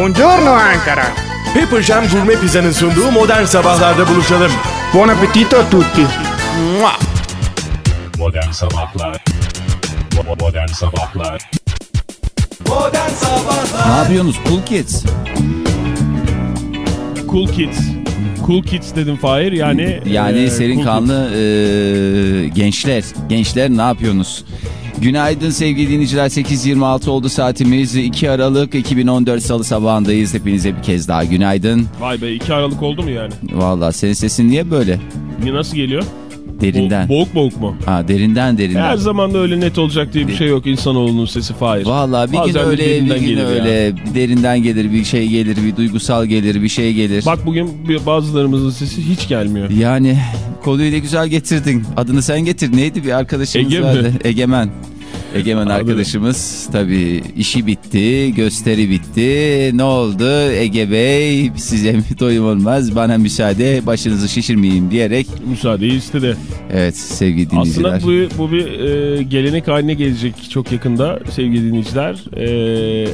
Buongiorno Ankara. Pepper Jam Gourmet Pizza'nın sunduğu modern sabahlarda buluşalım. Buon appetito a tutti. Mua! Modern Sabahlar Modern Sabahlar Ne yapıyorsunuz cool kids? Cool Kids. Cool Kids dedim Fahir yani. Yani e, serin cool kanlı e, gençler. Gençler ne yapıyorsunuz? Günaydın sevgili dinleyiciler 8.26 oldu saatimiz 2 Aralık 2014 Salı sabahındayız hepinize bir kez daha günaydın. Vay be 2 Aralık oldu mu yani? Valla senin sesin niye böyle Niye nasıl geliyor? Derinden Bo boğuk boğuk mu? ha derinden derinden Her zaman da öyle net olacak diye bir şey yok insanoğlunun sesi Fahir. Valla bir gün Bazen de öyle bir gün gelir öyle bir derinden gelir bir şey gelir bir duygusal gelir bir şey gelir Bak bugün bazılarımızın sesi hiç gelmiyor. Yani konuyu da güzel getirdin. Adını sen getir. Neydi bir arkadaşımız Ege mi? vardı. Egemen. Egemen arkadaşımız tabii işi bitti, gösteri bitti. Ne oldu? Ege Bey size mi doyum olmaz bana müsaade başınızı şişirmeyeyim diyerek. Müsaadeyi istedi. Evet sevgili dinleyiciler. Aslında bu, bu bir e, gelenek haline gelecek çok yakında sevgili dinleyiciler. E,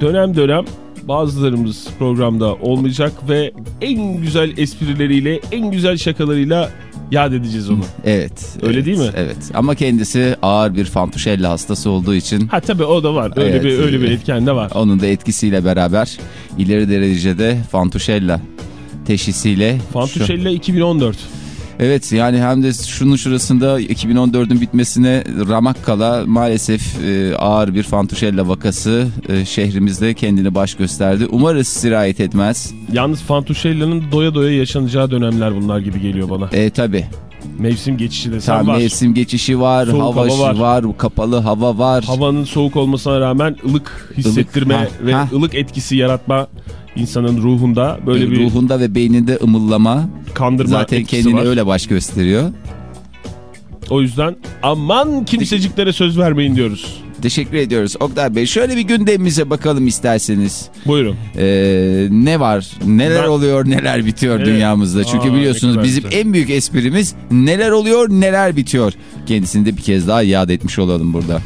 dönem dönem bazılarımız programda olmayacak ve en güzel esprileriyle, en güzel şakalarıyla yad edeceğiz onu. Evet. Öyle evet, değil mi? Evet. Ama kendisi ağır bir fantuşella hastası olduğu için Ha tabii o da var. Öyle Evet, bir öyle bir etken de var. onun da etkisiyle beraber ileri derecede fantuşella teşhisiyle şu- Fantuşella 2014. Evet yani hem de şunun şurasında 2014'ün bitmesine ramak kala maalesef e, ağır bir Fantuşella vakası e, şehrimizde kendini baş gösterdi. Umarız sirayet etmez. Yalnız Fantuşella'nın doya doya yaşanacağı dönemler bunlar gibi geliyor bana. E tabi Mevsim geçişi de sen tam var. mevsim geçişi var, Soğuk hava, hava var. var. kapalı hava var. Havanın soğuk olmasına rağmen ılık hissettirme ha, ve ha. ılık etkisi yaratma insanın ruhunda böyle E, bir Ruhunda ve beyninde ımıllama kandırma zaten kendini var. öyle baş gösteriyor. O yüzden aman kimseciklere söz vermeyin diyoruz. Teşekkür ediyoruz Oktay Bey. Şöyle bir gündemimize bakalım isterseniz. Buyurun. Ee, ne var, neler Ben- oluyor, neler bitiyor Evet. dünyamızda. Çünkü Aa, biliyorsunuz bizim güzel. en büyük esprimiz neler oluyor, neler bitiyor. Kendisini de bir kez daha iade etmiş olalım burada.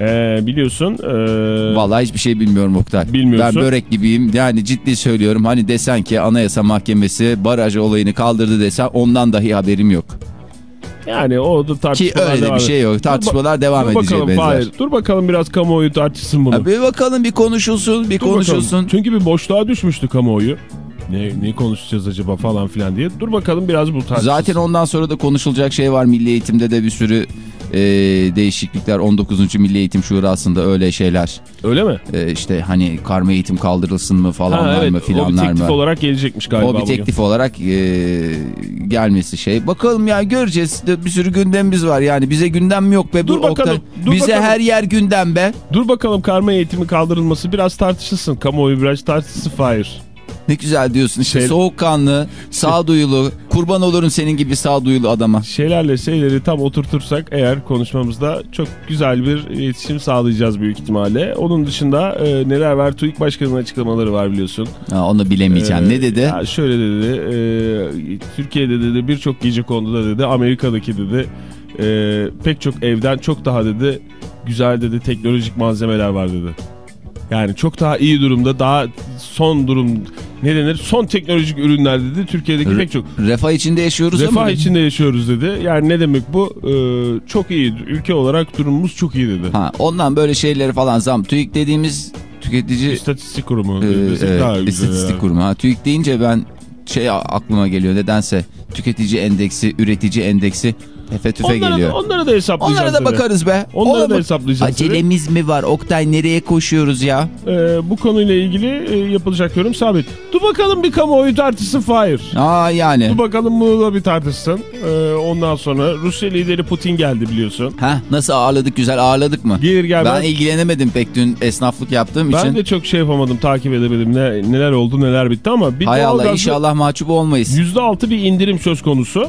Ee, biliyorsun. ee, Vallahi hiçbir şey bilmiyorum Oktay. Bilmiyorsun. Ben börek gibiyim. Yani ciddi söylüyorum. Hani desen ki Anayasa Mahkemesi baraj olayını kaldırdı desen ondan dahi haberim yok. yani o da Ki tartışmalar öyle de devam bir şey yok. Tartışmalar devam Dur edecek benzer. Fahir. Dur bakalım biraz kamuoyu tartışsın bunu. Ha, bir bakalım bir konuşulsun, bir Dur konuşulsun. bakalım. Çünkü bir boşluğa düşmüştü kamuoyu. Ne, ne konuşacağız acaba falan filan diye. Dur bakalım biraz bu tartışsın. Zaten ondan sonra da konuşulacak şey var. Milli eğitimde de bir sürü e, değişiklikler. 19. Milli Eğitim Şurası'nda öyle şeyler. Öyle mi? E, işte hani karma eğitim kaldırılsın mı falanlar Ha, evet. mı o bir filanlar teklif mı? olarak gelecekmiş galiba O bir bugün. teklif olarak e, gelmesi şey. Bakalım ya göreceğiz. Bir sürü gündemimiz var yani. Bize gündem mi yok be? Dur bakalım, Oktay. dur Bize bakalım. her yer gündem be. Dur bakalım karma eğitimi kaldırılması biraz tartışılsın. Kamuoyu biraz tartışsın Fahir. Ne güzel diyorsun işte Şey- soğukkanlı, sağduyulu, kurban olurum senin gibi sağduyulu adama. Şeylerle şeyleri tam oturtursak eğer konuşmamızda çok güzel bir iletişim sağlayacağız büyük ihtimalle. Onun dışında e, neler var? TÜİK Başkanı'nın açıklamaları var biliyorsun. Ha, onu bilemeyeceğim. Ee, ne dedi? Ya şöyle dedi. e, Türkiye'de dedi birçok gece konuda dedi. Amerika'daki dedi. e, pek çok evden çok daha dedi. Güzel dedi teknolojik malzemeler var dedi. Yani çok daha iyi durumda daha son durum ne denir son teknolojik ürünler dedi. Türkiye'deki Re- pek çok Refah içinde yaşıyoruz refah ama... içinde yaşıyoruz dedi. Yani ne demek bu? E, çok iyi ülke olarak durumumuz çok iyi dedi. Ha, ondan böyle şeyleri falan zam. TÜİK dediğimiz tüketici İstatistik kurumu. e, desek e, daha istatistik herhalde. kurumu. Ha, TÜİK deyince ben şey aklıma geliyor nedense tüketici endeksi, üretici endeksi tefe tüfe Onlara geliyor. Da, onlara da hesaplayacağız. Onlara da tabii. bakarız be. Onlara Ona da hesaplayacağız. tabii. Acelemiz mi var? Oktay nereye koşuyoruz ya? Ee, bu konuyla ilgili e, yapılacak yorum sabit. Dur bakalım bir kamuoyu tartışsın Fahir. Aa yani. Dur bakalım bunu da bir tartışsın. Ee, ondan sonra Rusya lideri Putin geldi biliyorsun. Ha nasıl ağırladık güzel ağırladık mı? Gelir gelmez. Ben ilgilenemedim pek dün esnaflık yaptığım Ben için. de çok şey yapamadım, takip edemedim. Ne, neler oldu, neler bitti ama bir Hay Allah inşallah mahcup olmayız. %6 bir indirim söz konusu.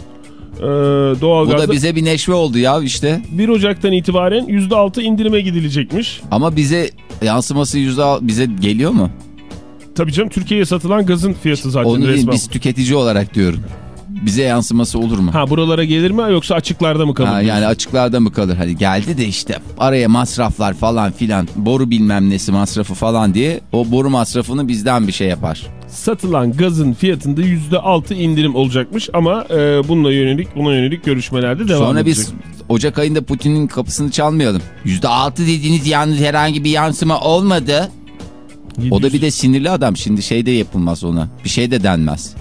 Ee, Bu doğalgazda da bize bir neşve oldu ya işte. 1 Ocak'tan itibaren %6 indirime gidilecekmiş. Ama bize yansıması yüzde al- bize geliyor mu? Tabii canım Türkiye'ye satılan gazın fiyatı zaten Onu resmen. biz tüketici olarak diyorum. bize yansıması olur mu? Ha buralara gelir mi yoksa açıklarda mı kalır? Ha, yani açıklarda mı kalır? Hadi geldi de işte araya masraflar falan filan boru bilmem nesi masrafı falan diye o boru masrafını bizden bir şey yapar. Satılan gazın fiyatında %6 indirim olacakmış ama e, bununla yönelik buna yönelik görüşmelerde devam Sonra edecek. biz Ocak ayında Putin'in kapısını çalmayalım. %6 dediğiniz yalnız herhangi bir yansıma olmadı. O da bir de sinirli adam. Şimdi şey de yapılmaz ona. Bir şey de denmez.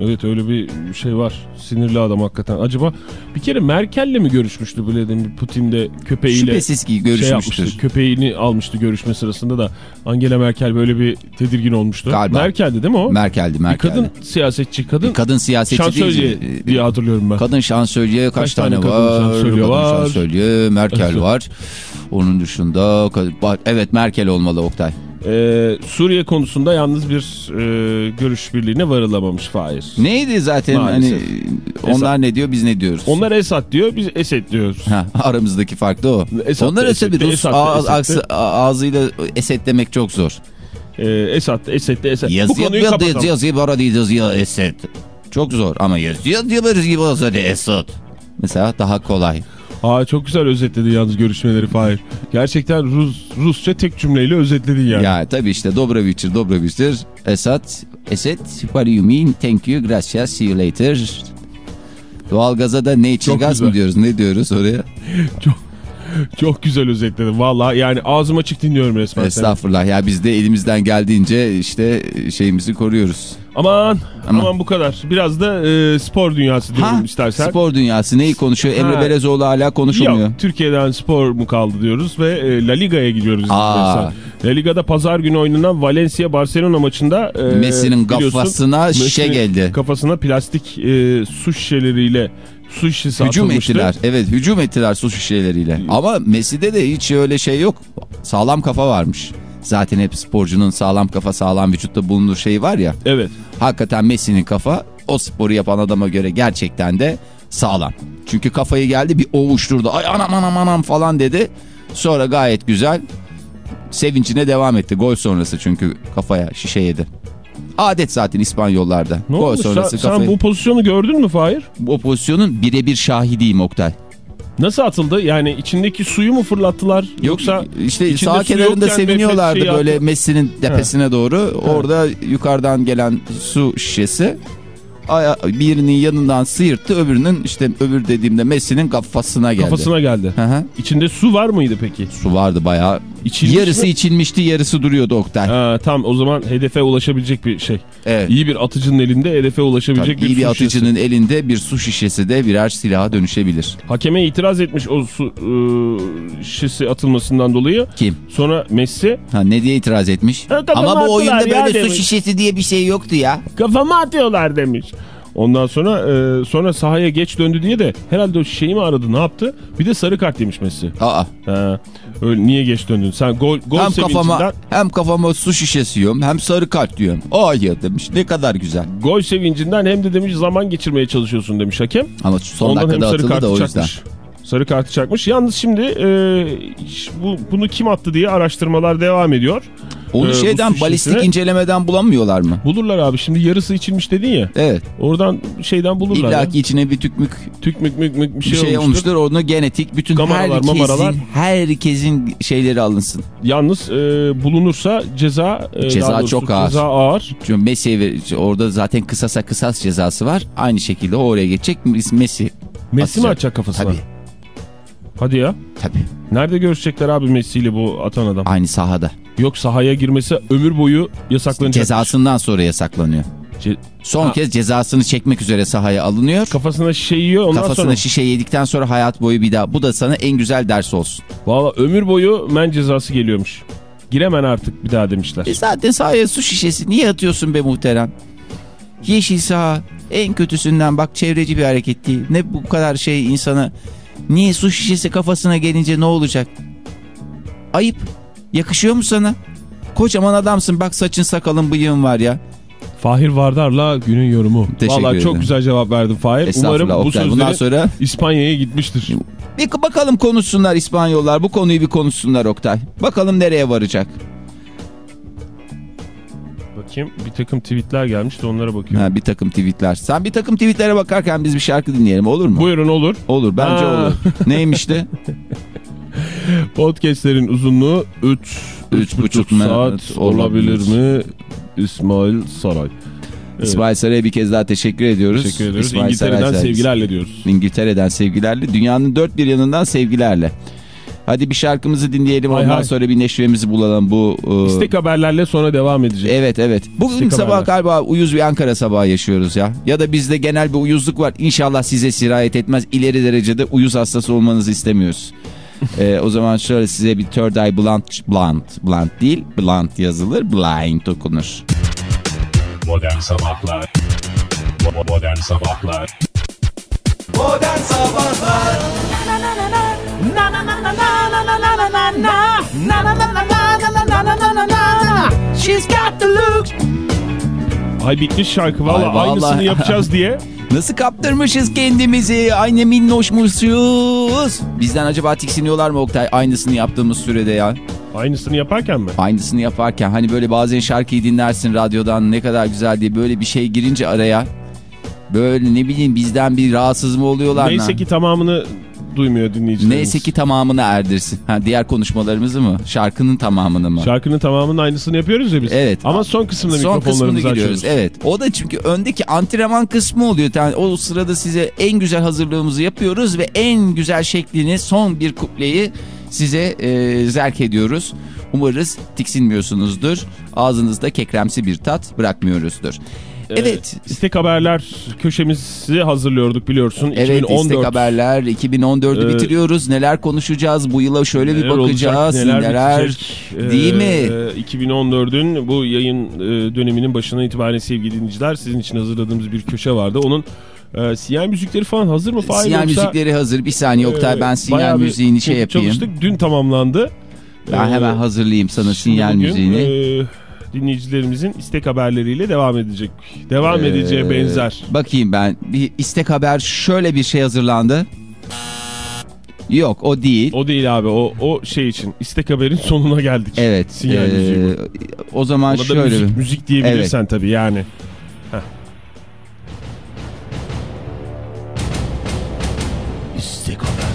Evet öyle bir şey var. Sinirli adam hakikaten. Acaba bir kere Merkel'le mi görüşmüştü Vladimir Putin de köpeğiyle? Şüphesiz ki Şey görüşmüştür. yapmıştı, köpeğini almıştı görüşme sırasında da Angela Merkel böyle bir tedirgin olmuştu. Galiba. Merkel'di değil mi o? Merkel'di bir Merkel'di. kadın siyasetçi, kadın, Kadın siyasetçi şansölye değil. diye hatırlıyorum ben. Kadın şansölye kaç, Kaç tane, tane kadın var? şansölye Kadın var? şansölye, Merkel Evet. var. Onun dışında evet Merkel olmalı Oktay. Ee, Suriye konusunda yalnız bir e, görüş birliğine varılamamış Fahir. Neydi zaten Maalesef. hani onlar ne diyor biz ne diyoruz? Onlar Esad diyor, biz Esed diyoruz. Ha, aramızdaki fark da o. Esad Onlar ise bir Esed'de, Rus Esad ağız- aksı- ağzıyla Esed demek çok zor. Ee, Esad, Esed Esed. Bu Yazıyor konuyu diyor kapatalım. yazıyor değil yazıyor Esed. Çok zor ama yazıyor olsa da Esed. Mesela daha kolay. Aa, çok güzel özetledi yalnız görüşmeleri Fahir. Gerçekten Rus, Rusça tek cümleyle özetledin yani. Ya tabii işte Dobrovich'tir Dobrovich'tir. Esad, Esed, what do you mean? Thank you, gracias, see you later. Doğalgaza da natural Çok gaz güzel. mı diyoruz? Ne diyoruz oraya? Çok güzel özetledin. Valla yani ağzım açık dinliyorum resmen. Estağfurullah ya biz de elimizden geldiğince işte şeyimizi koruyoruz. Aman, Aman. aman bu kadar. Biraz da e, spor dünyası diyorum Ha, istersen. spor dünyası neyi konuşuyor? Emre Ha. Belezoğlu hala konuşulmuyor. Yok Türkiye'den spor mu kaldı diyoruz ve e, La Liga'ya gidiyoruz. Aa. La Liga'da pazar günü oynanan Valencia Barcelona maçında e, Messi'nin kafasına şişe geldi. Kafasına plastik e, su şişeleriyle su şişesi Hücum atılmıştı. ettiler. Evet hücum ettiler su şişeleriyle. Ama Messi'de de hiç öyle şey yok. Sağlam kafa varmış. Zaten hep sporcunun sağlam kafa sağlam vücutta bulunur şeyi var ya. Evet. Hakikaten Messi'nin kafa o sporu yapan adama göre gerçekten de sağlam. Çünkü kafayı geldi bir ovuşturdu. Ay anam anam anam falan dedi. Sonra gayet güzel sevincine devam etti. Gol sonrası çünkü kafaya şişe yedi. Adet zaten İspanyollarda. Ne Gol olmuş? sonrası Sen, kafayı. sen bu pozisyonu gördün mü Fahir? Bu pozisyonun birebir şahidiyim Oktay. Nasıl atıldı? Yani içindeki suyu mu fırlattılar? Yoksa işte sağ kenarında seviniyorlardı böyle. Messi'nin tepesine doğru. Orada yukarıdan gelen su şişesi birinin yanından sıyırttı öbürünün işte öbür dediğimde Messi'nin kafasına geldi. kafasına geldi. Hı hı. İçinde su var mıydı peki? Su vardı bayağı. İçilmiş yarısı mi? içilmişti yarısı duruyordu Oktay. Ha, tam o zaman hedefe ulaşabilecek bir şey. Evet. İyi bir atıcının elinde hedefe ulaşabilecek Tabii iyi bir su şişesi. atıcının elinde bir su şişesi de birer silaha dönüşebilir. Hakeme itiraz etmiş o su ıı, şişesi atılmasından dolayı. Kim? Sonra Messi Ha, ne diye itiraz etmiş? Ha, Ama bu oyunda böyle su demiş. şişesi diye bir şey yoktu ya. kafama atıyorlar demiş. Ondan sonra e, sonra sahaya geç döndü diye de herhalde o şeyi mi aradı ne yaptı? Bir de sarı kart yemiş Messi. Aa. Ha, öyle niye geç döndün? Sen gol gol hem sevincinden kafama hem kafama su şişesi yiyorum hem sarı kart diyorum. Ay ya demiş ne kadar güzel. gol sevincinden hem de demiş zaman geçirmeye çalışıyorsun demiş hakem. Ama son Ondan dakikada atıldı da o yüzden. çakmış. Sarı kartı çakmış. Yalnız şimdi e, bu bunu kim attı diye araştırmalar devam ediyor. Onu Ee, şeyden balistik şişesine- incelemeden bulamıyorlar mı? Bulurlar abi şimdi yarısı içilmiş dedin ya. Evet. Oradan şeyden bulurlar. İlla ki içine bir tükmük Tük mük mük bir bir şey, şey, olmuştur. olmuştur. Onu genetik bütün Kameralar, herkesin mamaralar. herkesin şeyleri alınsın. Yalnız e, bulunursa ceza e, Ceza çok ağır. Ceza ağır. Çünkü Messi'ye ver- orada zaten kısasa kısas cezası var. Aynı şekilde oraya geçecek Messi. Messi mi Atacak. açacak kafasına? Tabii. Hadi ya. Tabii. Nerede görüşecekler abi Messi ile bu atan adam? Aynı sahada. Yok sahaya girmesi ömür boyu yasaklanacak. Cezasından sonra yasaklanıyor. Ce- Son Ha. kez cezasını çekmek üzere sahaya alınıyor. Kafasına şişe yiyor ondan Kafasına sonra. şişe yedikten sonra hayat boyu bir daha. Bu da sana en güzel ders olsun. Valla ömür boyu men cezası geliyormuş. Giremen artık bir daha demişler. E zaten sahaya su şişesi niye atıyorsun be muhterem? Yeşil saha en kötüsünden bak çevreci bir hareket değil. Ne bu kadar şey insana. Niye su şişesi kafasına gelince ne olacak? Ayıp. Yakışıyor mu sana? Kocaman adamsın bak saçın sakalın bıyığın var ya. Fahir Vardar'la günün yorumu. Teşekkür Valla çok ederim. güzel cevap verdin Fahir. Umarım bu sözleri Bundan sonra İspanya'ya gitmiştir. bir bakalım konuşsunlar İspanyollar. Bu konuyu bir konuşsunlar Oktay. Bakalım nereye varacak. Bakayım bir takım tweetler gelmiş de onlara bakıyorum. Ha, bir takım tweetler. Sen bir takım tweetlere bakarken biz bir şarkı dinleyelim olur mu? Buyurun olur. Olur bence Ha. olur. Neymiş de? Podcastlerin uzunluğu 3 Üç buçuk saat saat olabilir olabilir. mi? İsmail Saray. Evet. İsmail Saray'a bir kez daha teşekkür ediyoruz. Teşekkür ediyoruz. İsmail İngiltere'den Saray sevgilerle diyoruz. İngiltere'den sevgilerle. Dünyanın dört bir yanından sevgilerle. Hadi bir şarkımızı dinleyelim Hay ondan hay. sonra bir neşvemizi bulalım. Bu e, İstek haberlerle sonra devam edeceğiz. Evet evet. Bugün İstek sabah haberler. galiba uyuz bir Ankara sabahı yaşıyoruz ya. Ya da bizde genel bir uyuzluk var. İnşallah size sirayet etmez. İleri derecede uyuz hastası olmanızı istemiyoruz. Ee, o zaman şöyle size bir third eye blunt, blunt, blunt değil, blunt yazılır, blind okunur. Modern Sabahlar Bo- Modern Sabahlar Ay bitmiş şarkı valla Ay vallahi. aynısını yapacağız diye. Nasıl kaptırmışız kendimizi? Aynı minnoşmuşuz. Bizden acaba tiksiniyorlar mı Oktay? Aynısını yaptığımız sürede ya. Aynısını yaparken mi? Aynısını yaparken hani böyle bazen şarkıyı dinlersin radyodan ne kadar güzel diye böyle bir şey girince araya. Böyle ne bileyim bizden bir rahatsız mı oluyorlar? Neyse ne? ki tamamını duymuyor dinleyicilerimiz. Neyse ki tamamını erdirsin. Ha, diğer konuşmalarımızı mı? Şarkının tamamını mı? Şarkının tamamının aynısını yapıyoruz ya biz. Evet. Ama son kısmında Son mikrofonlarımızı açıyoruz. Evet. O da çünkü öndeki antrenman kısmı oluyor. Yani o sırada size en güzel hazırlığımızı yapıyoruz ve en güzel şeklini son bir kupleyi size e, zerk ediyoruz. Umarız tiksinmiyorsunuzdur. Ağzınızda kekremsi bir tat bırakmıyoruzdur. Evet. İstek haberler köşemizi hazırlıyorduk biliyorsun. Evet 2014 istek haberler 2014'ü Ee, bitiriyoruz. Neler konuşacağız? Bu yıla şöyle bir neler bakacağız. olacak, neler bitecek. değil mi? Ee, 2014'ün bu yayın e, döneminin başına itibaren sevgili dinleyiciler sizin için hazırladığımız bir köşe vardı. Onun e, sinyal müzikleri falan hazır mı? Fahir Sinyal yoksa, müzikleri hazır. Bir saniye Oktay e, ben sinyal müziğini şey yapayım. Çalıştık dün tamamlandı. Ben Ee, hemen hazırlayayım sana sinyal bugün, müziğini. e, dinleyicilerimizin istek haberleriyle devam edecek. Devam Ee, benzer. Bakayım ben. Bir istek haber şöyle bir şey hazırlandı. Yok o değil. O değil abi o o şey için istek haberin sonuna geldik. evet. Sinyal ee, müziği. O zaman Ona da şöyle müzik, müzik diyebilirsen tabii yani. İstek haber.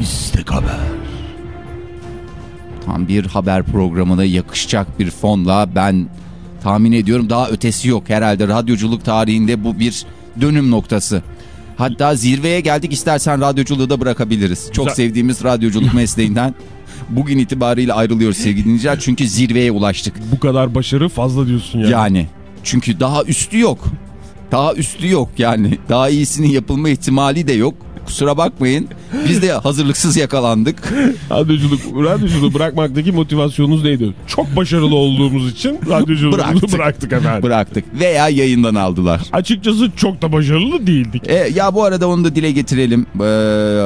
İstek haber. Tam bir haber programına yakışacak bir fonla ben tahmin ediyorum daha ötesi yok herhalde radyoculuk tarihinde bu bir dönüm noktası. Hatta zirveye geldik istersen radyoculuğu da bırakabiliriz. Çok Güzel. sevdiğimiz radyoculuk mesleğinden bugün itibariyle ayrılıyoruz sevgili dinleyiciler. Çünkü zirveye ulaştık. Bu kadar başarı fazla diyorsun yani. Yani çünkü daha üstü yok. Daha üstü yok yani. Daha iyisinin yapılma ihtimali de yok. Kusura bakmayın. Biz de hazırlıksız yakalandık. Radyoculuk, radyoculuğu bırakmaktaki motivasyonunuz neydi? Çok başarılı olduğumuz için radyoculuğu Bıraktık. bıraktık. efendim. Bıraktık. Veya yayından aldılar. Açıkçası çok da başarılı değildik. E, ya bu arada onu da dile getirelim. Ee,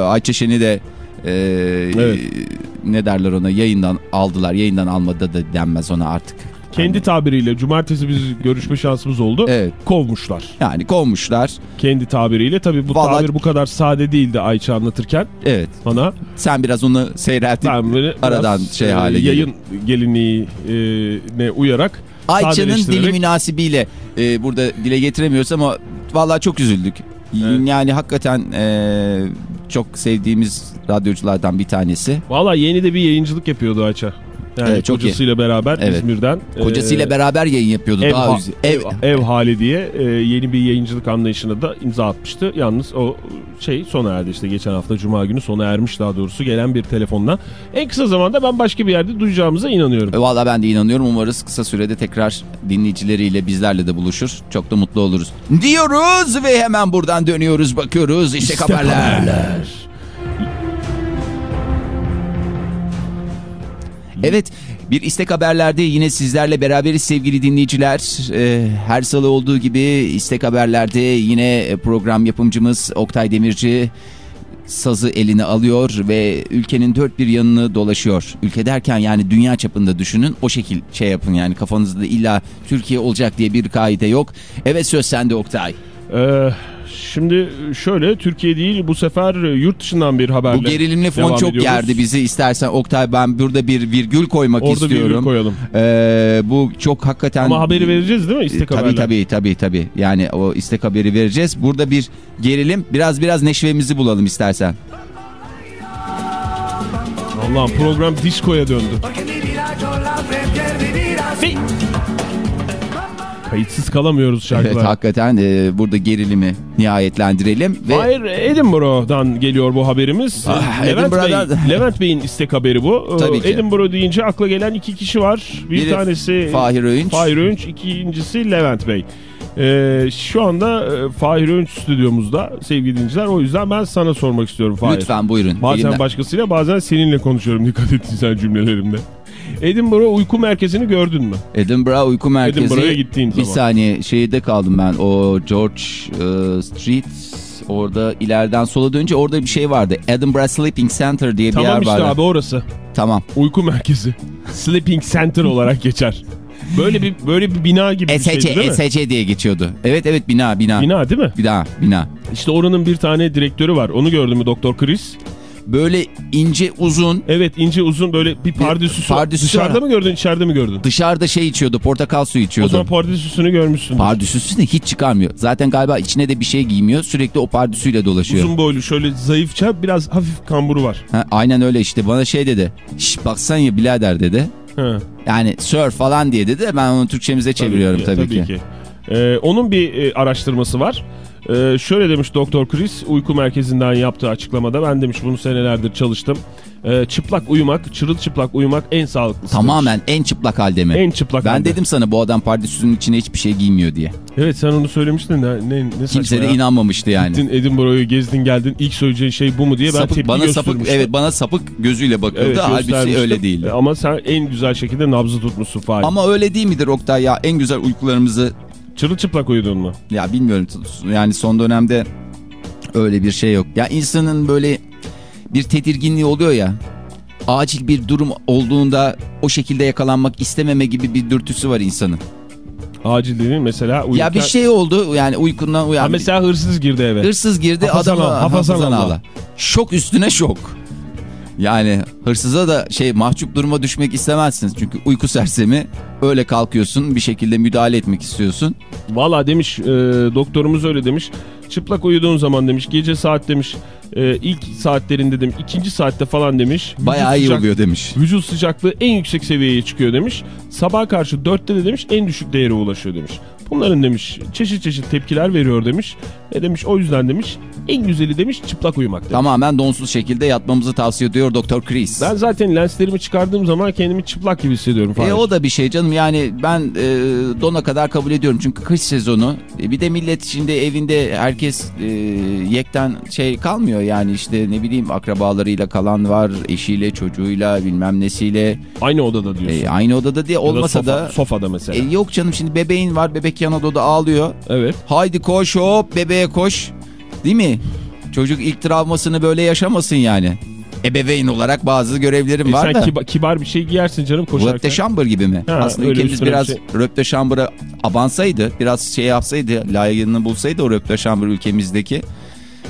Ayça Şen'i de e, Evet. ne derler ona yayından aldılar. Yayından almadı da denmez ona artık. Kendi tabiriyle cumartesi biz görüşme şansımız oldu. Evet. Kovmuşlar. Yani kovmuşlar. Kendi tabiriyle. Tabii bu Vallahi- tabir bu kadar sade değildi Ayça anlatırken Evet. bana. Sen biraz onu seyreltip Ben aradan şey e, hale Yayın e, ne uyarak Ayça'nın dili münasibiyle e, burada dile getiremiyoruz ama vallahi çok üzüldük. Evet. Yani hakikaten e, çok sevdiğimiz radyoculardan bir tanesi. Valla yeni de bir yayıncılık yapıyordu Ayça. Yani Evet, çok kocasıyla beraber Evet. İzmir'den. Kocasıyla e, beraber yayın yapıyordu. ev, daha ev, ev, hali diye e, yeni bir yayıncılık anlayışına da imza atmıştı. Yalnız o şey sona erdi işte geçen hafta Cuma günü sona ermiş daha doğrusu gelen bir telefondan. En kısa zamanda ben başka bir yerde duyacağımıza inanıyorum. Valla ben de inanıyorum. Umarız kısa sürede tekrar dinleyicileriyle bizlerle de buluşur. Çok da mutlu oluruz. Diyoruz ve hemen buradan dönüyoruz bakıyoruz. İşte, İşte haberler. haberler. Evet bir istek haberlerde yine sizlerle beraberiz sevgili dinleyiciler. Ee, her salı olduğu gibi istek haberlerde yine program yapımcımız Oktay Demirci sazı eline alıyor ve ülkenin dört bir yanını dolaşıyor. Ülke derken yani dünya çapında düşünün o şekil şey yapın yani kafanızda illa Türkiye olacak diye bir kaide yok. Evet söz sende Oktay. Ee, şimdi şöyle Türkiye değil bu sefer yurt dışından bir haberle Bu gerilimli fon çok ediyoruz. gerdi bizi. İstersen Oktay ben burada bir virgül koymak Orada bir virgül istiyorum. koyalım. Ee, bu çok hakikaten... Ama haberi vereceğiz değil mi istek tabii, haberle? tabii tabii tabii. Yani o istek haberi vereceğiz. Burada bir gerilim. Biraz biraz neşvemizi bulalım istersen. Allah'ım program diskoya döndü. Hey! Kayıtsız kalamıyoruz şarkılar. Evet hakikaten e, burada gerilimi nihayetlendirelim. Ve Hayır Edinburgh'dan geliyor bu haberimiz. Ah, Levent, Edinburgh'dan- Bey, Levent Bey'in istek haberi bu. Tabii ki. Edinburgh deyince akla gelen iki kişi var. Bir Biri tanesi Fahir Öğünç. Fahir Öğünç, ikincisi Levent Bey. Ee, şu anda e, Fahir Öğünç stüdyomuzda sevgili dinleyiciler. O yüzden ben sana sormak istiyorum Fahir. lütfen buyurun. Bazen Elimden- başkasıyla bazen seninle konuşuyorum dikkat ettiysen cümlelerimde. Edinburgh uyku merkezini gördün mü? Edinburgh Uyku Merkezi. Edinburgh'a gittiğin Bir zaman. saniye şeyde kaldım ben. O George e, Street orada ileriden sola dönünce orada bir şey vardı. Edinburgh Sleeping Center diye bir Tamam yer işte vardı. abi orası. Tamam. Uyku merkezi. Sleeping Center olarak geçer. Böyle bir böyle bir bina gibi bir şeydi SC, değil mi? SC diye geçiyordu. Evet evet bina bina. Bina değil mi? Bina bina. İşte oranın bir tane direktörü var. Onu gördün mü Doktor Chris? Böyle ince uzun Evet ince uzun böyle bir pardüsüsü. pardüsüsü Dışarıda var. mı gördün içeride mi gördün? dışarıda şey içiyordu portakal suyu O içiyordu. zaman pardüsüsünü görmüşsün. Pardüsüsünü hiç çıkarmıyor. Zaten galiba içine de bir şey giymiyor. Sürekli o pardüsüyle dolaşıyor. Uzun boylu şöyle zayıfça biraz hafif kamburu var. Ha, aynen öyle işte bana şey dedi. Şş baksan ya birader dedi. Ha, Yani sir falan diye dedi. Ben onu Türkçemize çeviriyorum tabii, ki. Ee, onun bir e, araştırması var. Ee, şöyle demiş Doktor Chris uyku merkezinden yaptığı açıklamada ben demiş bunu senelerdir çalıştım. Ee, çıplak uyumak, çırılçıplak uyumak en sağlıklısı. Tamamen en çıplak halde mi? En çıplak ben halde. dedim sana bu adam pardüsünün içine hiçbir şey giymiyor diye. Evet sen onu söylemiştin de ne, ne saçma Kimse de ya. inanmamıştı yani. Gittin Edinburgh'u gezdin geldin ilk söyleyeceğin şey bu mu diye ben Sapık, tepki bana sapık evet bana sapık gözüyle bakıldı. Evet, Halbuki öyle değildi. E, Ama sen en güzel şekilde nabzı tutmuşsun Fahir. Ama öyle değil midir Oktay ya? En güzel uykularımızı Çırılçıplak uyudun mu? ya bilmiyorum yani son dönemde öyle bir şey yok. Ya insanın böyle bir tedirginliği oluyor ya. Acil bir durum olduğunda o şekilde yakalanmak istememe gibi bir dürtüsü var insanın. Acil dediğin mesela uyurken... Ya bir şey oldu yani uykundan Ha, uyan. mesela hırsız girdi eve. Hırsız girdi Hafazan adamı hafazan hafazan ağla. Şok üstüne şok. Yani hırsıza da şey mahcup duruma düşmek istemezsiniz. Çünkü uyku sersemi öyle kalkıyorsun bir şekilde müdahale etmek istiyorsun. Valla demiş e, doktorumuz öyle demiş. Çıplak uyuduğun zaman demiş gece saat demiş e, ilk saatlerinde demiş ikinci saatte falan demiş. Bayağı iyi sıcak- oluyor demiş. Vücut sıcaklığı en yüksek seviyeye çıkıyor demiş. Sabaha karşı dörtte de demiş en düşük değere ulaşıyor demiş. Bunların demiş çeşit çeşit tepkiler veriyor demiş. Ve demiş o yüzden demiş en güzeli demiş çıplak uyumak demiş. Tamamen donsuz şekilde yatmamızı tavsiye ediyor Doktor Chris. Ben zaten lenslerimi çıkardığım zaman kendimi çıplak gibi hissediyorum. E, Fahir. o da bir şey canım yani ben e, dona kadar kabul ediyorum çünkü kış sezonu E, bir de millet içinde evinde herkes e, yekten şey kalmıyor yani işte ne bileyim akrabalarıyla kalan var eşiyle çocuğuyla bilmem nesiyle Aynı odada diyorsun. E, aynı odada diye Ya da olmasa sofa- da Sofada mesela. E, yok canım şimdi bebeğin var bebek yan odada ağlıyor evet. haydi koş hop bebeğe koş değil mi çocuk ilk travmasını böyle yaşamasın yani ebeveyn olarak bazı görevlerim E var sen da. kiba- kibar bir şey giyersin canım koşarken. Röpte şambır gibi mi? Ha, Aslında ülkemiz bir biraz şey. röpte şambıra abansaydı, biraz şey yapsaydı, layığını bulsaydı o röpte şambır ülkemizdeki.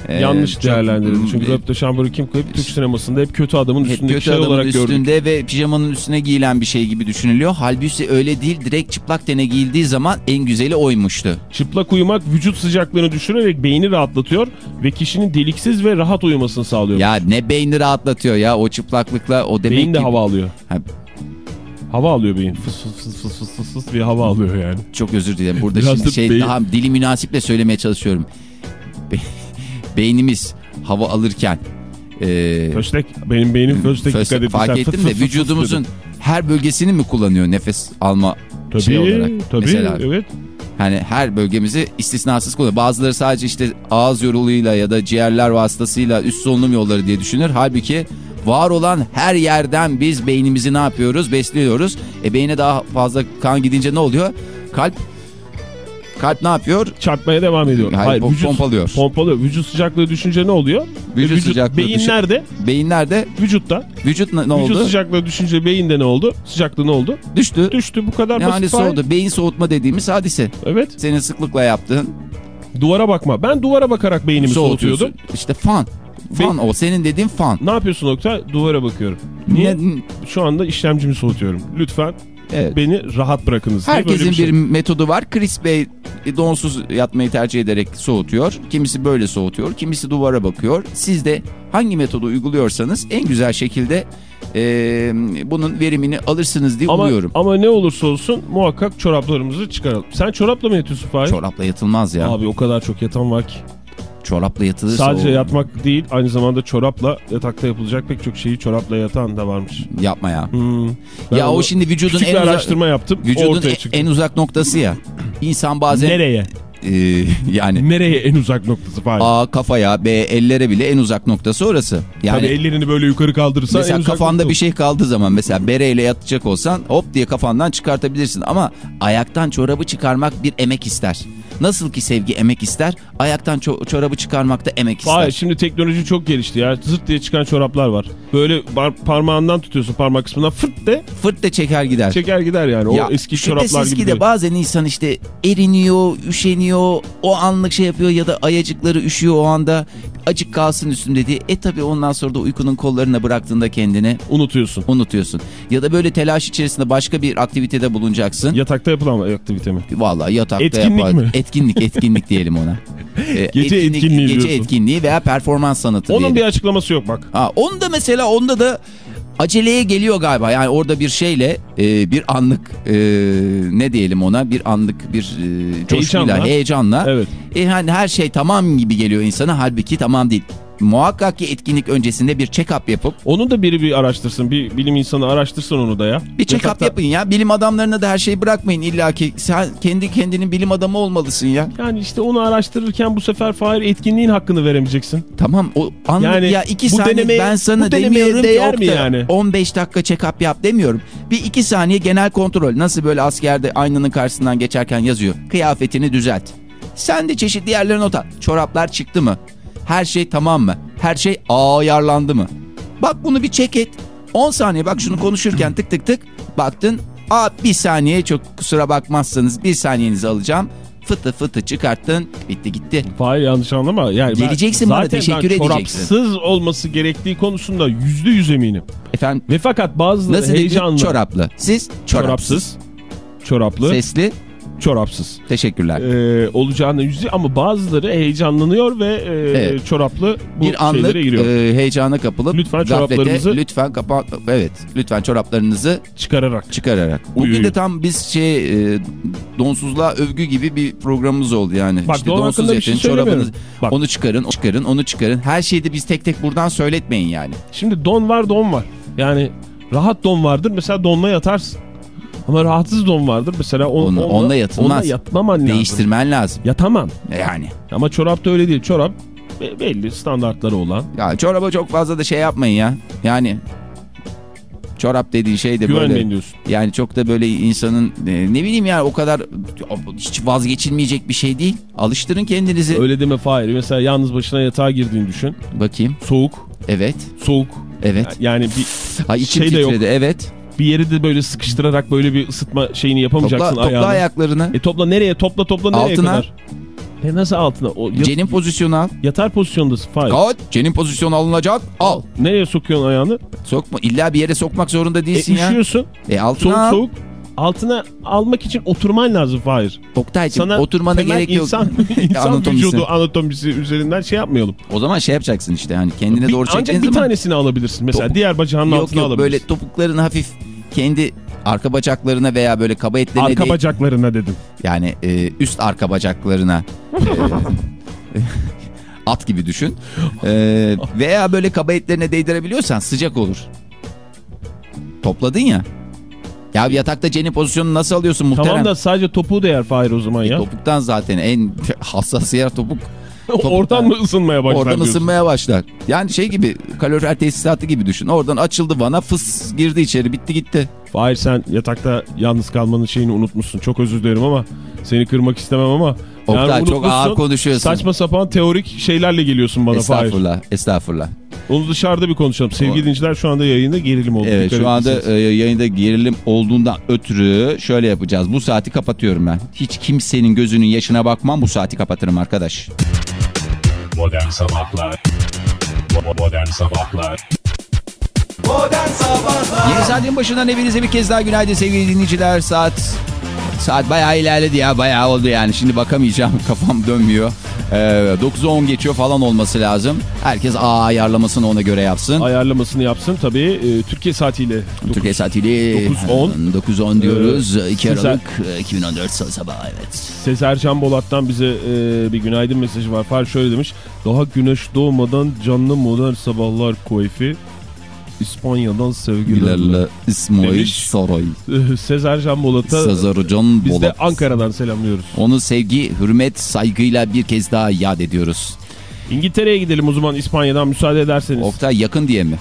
E, Yanlış değerlendirdin. Çünkü e, Röpte Şambır'ı kim koyup Türk sinemasında hep kötü adamın hep üstündeki kötü şey olarak gördük. üstünde ve pijamanın üstüne giyilen bir şey gibi düşünülüyor. Halbuki öyle değil. Direkt çıplak tene giyildiği zaman en güzeli oymuştu. Çıplak uyumak vücut sıcaklığını düşürerek beyni rahatlatıyor ve kişinin deliksiz ve rahat uyumasını sağlıyor. Ya ne beyni rahatlatıyor ya o çıplaklıkla o demek beyin de ki- hava alıyor. Ha, Hava alıyor beyin. Fıs fıs fıs fıs fıs fıs fıs diye hava alıyor yani. Çok özür dilerim. Burada Biraz şimdi şey beyin- daha dili münasiple söylemeye çalışıyorum. Be- beynimiz hava alırken e. Benim beynim föstek. Föstek- dikkat fark ettim fıs de fıs vücudumuzun dedin. her bölgesini mi kullanıyor nefes alma Tabii, şey olarak? tabii, Mesela evet. hani her bölgemizi istisnasız kullanıyor. Bazıları sadece işte ağız yoluyla ya da ciğerler vasıtasıyla üst solunum yolları diye düşünür. Halbuki var olan her yerden biz beynimizi ne yapıyoruz? Besliyoruz. E beyne daha fazla kan gidince ne oluyor? Kalp kalp ne yapıyor? Çarpmaya devam ediyor. Hayır, pom- pompalıyor. Pompalıyor. Vücut sıcaklığı düşünce ne oluyor? Vücut Vücut, sıcaklığı beyin düşün- nerede? Beyin nerede? Vücutta. Vücut ne, ne Vücut oldu? sıcaklığı düşünce beyinde ne oldu? Sıcaklığı ne oldu? Düştü. Düştü bu kadar Yani basit. Fahir. soğudu. Beyin soğutma dediğimiz hadise. Evet. Senin sıklıkla yaptığın Duvara bakma. Ben duvara bakarak beynimi soğutuyordum. İşte fan. Fan o senin dediğin fan. Ne yapıyorsun Oktay? Duvara bakıyorum. Niye? Ne- Şu anda işlemcimi soğutuyorum. Lütfen Evet. beni rahat bırakınız. Herkesin böyle bir, bir şey. metodu var. Chris Bey donsuz yatmayı tercih ederek soğutuyor. Kimisi böyle soğutuyor. Kimisi duvara bakıyor. Siz de hangi metodu uyguluyorsanız en güzel şekilde e, bunun verimini alırsınız diye ama, umuyorum. ama ne olursa olsun muhakkak çoraplarımızı çıkaralım. Sen çorapla mı yatıyorsun Fahir? Çorapla yatılmaz ya. Abi o kadar çok yatan var ki. Çorapla yatılırsa Sadece o- yatmak değil aynı zamanda çorapla yatakta yapılacak pek çok şeyi çorapla yatan da varmış. yapma ya. Hmm. Ben ya o şimdi vücudun en uzak, araştırma yaptım. vücudun ortaya en, uzak noktası ya. İnsan bazen Nereye? e, yani Nereye en uzak noktası Fahir? A kafaya, B ellere bile en uzak noktası orası. Yani Tabii ellerini böyle yukarı kaldırırsan Mesela kafanda nokta bir şey kaldığı zaman mesela bereyle yatacak olsan hop diye kafandan çıkartabilirsin. Ama ayaktan çorabı çıkarmak bir emek ister. Nasıl ki sevgi emek ister, ayaktan ço- çorabı çıkarmak da emek ister. Hayır şimdi teknoloji çok gelişti ya. Zırt diye çıkan çoraplar var. Böyle par- parmağından tutuyorsun parmak kısmından fırt de Fırt da çeker gider. çeker gider yani. O eski çoraplar gibi de bazen insan işte eriniyor, üşeniyor, o anlık şey yapıyor ya da ayacıkları üşüyor o anda. Acık kalsın üstümde diye. E tabi ondan sonra da uykunun kollarına bıraktığında kendini Unutuyorsun. unutuyorsun. Ya da böyle telaş içerisinde başka bir aktivitede bulunacaksın. Yatakta yapılan aktivite mi? Vallahi yatakta Etkinlik yapar. mi? Etkinlik, etkinlik diyelim ona. Ee, Gece etkinliği Gece diyorsun. etkinliği veya performans sanatı Onun diyelim. bir açıklaması yok bak. Ha, onda mesela onda da aceleye geliyor galiba. Yani orada bir şeyle e, bir anlık e, ne diyelim ona bir anlık bir e, coşkuyla, Heyecanla. heyecanla. Evet. E, hani her şey tamam gibi geliyor insana halbuki tamam değil. Muhakkak ki etkinlik öncesinde bir check-up yapıp Onu da biri bir araştırsın. Bir bilim insanı araştırsın onu da ya. bir check-up Yatakta- yapın ya. Bilim adamlarına da her şeyi bırakmayın illa ki. Sen kendi kendinin bilim adamı olmalısın ya. Yani işte onu araştırırken bu sefer Fahir etkinliğin hakkını veremeyeceksin. Tamam o anlık Yani ya iki saniye denemeye- ben sana demiyorum değer mi yani? 15 dakika check-up yap demiyorum. Bir iki saniye genel kontrol. Nasıl böyle askerde aynanın karşısından geçerken yazıyor. Kıyafetini düzelt. Sen de çeşitli yerlere not al. Çoraplar çıktı mı? Her şey tamam mı? Her şey ayarlandı mı? Bak bunu bir check et. 10 saniye bak şunu konuşurken tık tık tık baktın. Aa bir saniye çok kusura bakmazsanız bir saniyenizi alacağım. Fıtı fıtı çıkarttın. Bitti gitti. Fahir yanlış anlama. Yani Geleceksin bana, teşekkür edeceksin. çorapsız olması gerektiği konusunda yüzde yüz eminim. Efendim Ve fakat bazıları nasıl heyecanlı. dedin? Çoraplı. Siz çorapsız. Çorapsız. Çoraplı. Sesli. Çorapsız. Teşekkürler. Ee, olacağına yüzde ama bazıları heyecanlanıyor ve e, Evet. çoraplı bu bir anlık şeylere giriyor. e, heyecana kapılıp Lütfen çoraplarınızı- lütfen kapa evet lütfen çoraplarınızı Çıkararak. çıkararak. Bugün Uyuyun. de tam biz şey e, donsuzluğa övgü gibi bir programımız oldu yani. Bak, don hakkında bir şey söylemiyorum. Bak. onu çıkarın, çıkarın, onu çıkarın. Her şeyi de biz tek tek buradan söyletmeyin yani. Şimdi don var don var. Yani rahat don vardır mesela donla yatarsın. Ama rahatsız don vardır mesela on, Onu- onla, onunla yatılmaz. Onunla yatmaman lazım. Değiştirmen lazım. Yatamam. Yani. Ama çorapta öyle değil. Çorap be- belli standartları olan. Ya çoraba çok fazla da şey yapmayın ya. Yani çorap dediğin şey de böyle Güvenmeyin diyorsun. Yani çok da böyle insanın e, ne bileyim yani o kadar hiç vazgeçilmeyecek bir şey değil. Alıştırın kendinizi. Öyle deme Fahir. Mesela yalnız başına yatağa girdiğini düşün. Bakayım. Soğuk. Evet. Soğuk. Evet. Yani bir, Ay içim şey de yok. titredi. Evet. Bir yeri de böyle sıkıştırarak böyle bir ısıtma şeyini yapamayacaksın Topla, topla ayağını. ayaklarını. E topla nereye? Topla topla nereye Altına. kadar? E nasıl altına? O yat- Cenin pozisyonu al. yatar pozisyondasın Fahir. Kalk. Cenin pozisyonu alınacak. Al. Nereye sokuyorsun ayağını? Sokma. İlla bir yere sokmak zorunda E, değilsin ya. üşüyorsun. E altına Soğuk al. soğuk. Altına almak için oturman lazım Fahir. Oktay'cığım Sana oturmana gerek yok. insan, insan Anatomisi. vücudu anatomisi üzerinden şey yapmayalım. O zaman şey yapacaksın işte hani kendine Bir- doğru ancak çektiğin bir zaman. tanesini alabilirsin. Mesela Topuk- diğer bacağının Yok altına yok böyle alabilirsin. topuklarını hafif kendi arka bacaklarına veya böyle kaba etlerine Arka değil. bacaklarına dedim. Yani e, üst arka bacaklarına e, at gibi düşün. E, veya böyle kaba etlerine değdirebiliyorsan sıcak olur. Topladın ya. Ya yatakta cenin pozisyonunu nasıl alıyorsun muhterem? Tamam da sadece topuğu değer Fahir o zaman E, ya. topuktan zaten en hassas yer topuk. Oradan mı ısınmaya başlar Oradan diyorsun? ısınmaya başlar. Yani şey gibi kalorifer tesisatı gibi düşün. Oradan açıldı vana fıs girdi içeri bitti gitti. Fahir sen yatakta yalnız kalmanın şeyini unutmuşsun. Çok özür dilerim ama seni kırmak istemem ama Oktay çok ağır konuşuyorsun. Saçma sapan teorik şeylerle geliyorsun bana Fahir. Estağfurullah, estağfurullah. Onu dışarıda bir konuşalım. Sevgili dinleyiciler şu anda yayında gerilim oldu. Evet Dikkat şu anda e, yayında gerilim olduğundan ötürü şöyle yapacağız. Bu saati kapatıyorum ben. Hiç kimsenin gözünün yaşına bakmam bu saati kapatırım arkadaş. Modern Sabahlar. Bo- Modern Sabahlar. Yeni saatin başından hepinize bir kez daha günaydın sevgili dinleyiciler. Saat saat bayağı ilerledi ya bayağı oldu yani. Şimdi bakamayacağım kafam dönmüyor. Ee, 9'u 10 geçiyor falan olması lazım. Herkes A ayarlamasını ona göre yapsın. ayarlamasını yapsın tabii e, Türkiye saatiyle. Türkiye saatiyle 9-10. 9-10 diyoruz. Ee, 2 Sezer- Aralık e, 2014 salı sabahı evet. Sezer Can Bolat'tan bize e, bir günaydın mesajı var. Fahir şöyle demiş. Daha güneş doğmadan canlı modern sabahlar koyfi. İspanya'dan sevgiler. Bilal'le İsmail Demiş. Saray. Sezer Can Bolat'a Sezer Can biz de Bolat. Ankara'dan selamlıyoruz. Onu sevgi, hürmet, saygıyla bir kez daha yad ediyoruz. İngiltere'ye gidelim o zaman İspanya'dan müsaade ederseniz. Oktay yakın diye mi?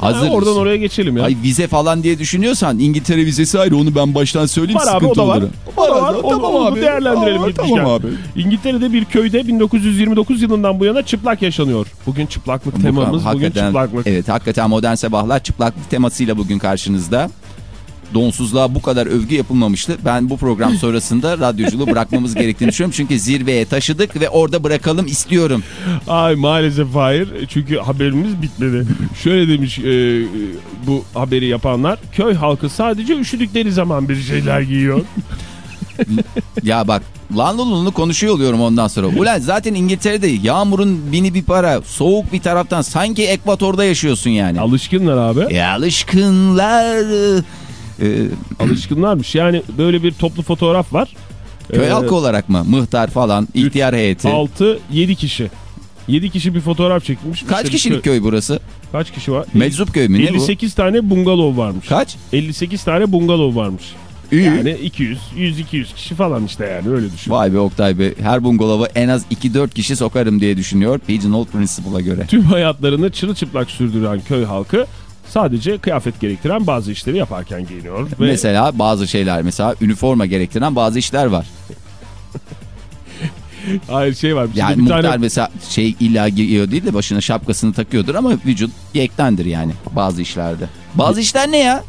Ha, Hazır. oradan oraya geçelim ya. Ay vize falan diye düşünüyorsan İngiltere vizesi ayrı onu ben baştan söyleyeyim Var abi sıkıntı o da var. olur. O da var. Onu, Tamam onu abi. değerlendirelim Aa. Tamam abi. İngiltere'de bir köyde 1929 yılından bu yana çıplak yaşanıyor. Bugün çıplaklık temamız. Bugün çıplaklık. Evet hakikaten modern sabahlar çıplaklık temasıyla bugün karşınızda. Donsuzluğa bu kadar övgü yapılmamıştı. Ben bu program sonrasında radyoculuğu bırakmamız gerektiğini düşünüyorum. Çünkü zirveye taşıdık ve orada bırakalım istiyorum. Ay maalesef hayır. Çünkü haberimiz bitmedi. Şöyle demiş e, bu haberi yapanlar. Köy halkı sadece üşüdükleri zaman bir şeyler giyiyor. Ya bak lan lulunu konuşuyor oluyorum ondan sonra. Ulan zaten İngiltere'de yağmurun bini bir para. Soğuk bir taraftan sanki ekvatorda yaşıyorsun yani. Alışkınlar abi. E alışkınlar. E, Alışkınlarmış. Yani böyle bir toplu fotoğraf var. köy Ee, halkı olarak mı? Mıhtar falan, ihtiyar heyeti. 6-7 kişi. 7 kişi bir fotoğraf çekmiş. Kaç İşte kişilik köy- köy burası? Kaç kişi var? Meczup köy mü ne bu? 58 tane bungalov varmış. Kaç? 58 tane bungalov varmış. İyi. Yani 200, 100-200 kişi falan işte yani öyle düşün. Vay be Oktay Bey. Her bungalova en az 2-4 kişi sokarım diye düşünüyor. Pigeonhole Principle'a göre. Tüm hayatlarını çırılçıplak sürdüren köy halkı sadece kıyafet gerektiren bazı işleri yaparken giyiniyor. Ve Mesela bazı şeyler mesela üniforma gerektiren bazı işler var. Hayır şey var. Yani bir muhtar tane mesela şey illa giyiyor değil de başına şapkasını takıyordur ama vücut yektendir yani bazı işlerde. Bazı işler ne ya?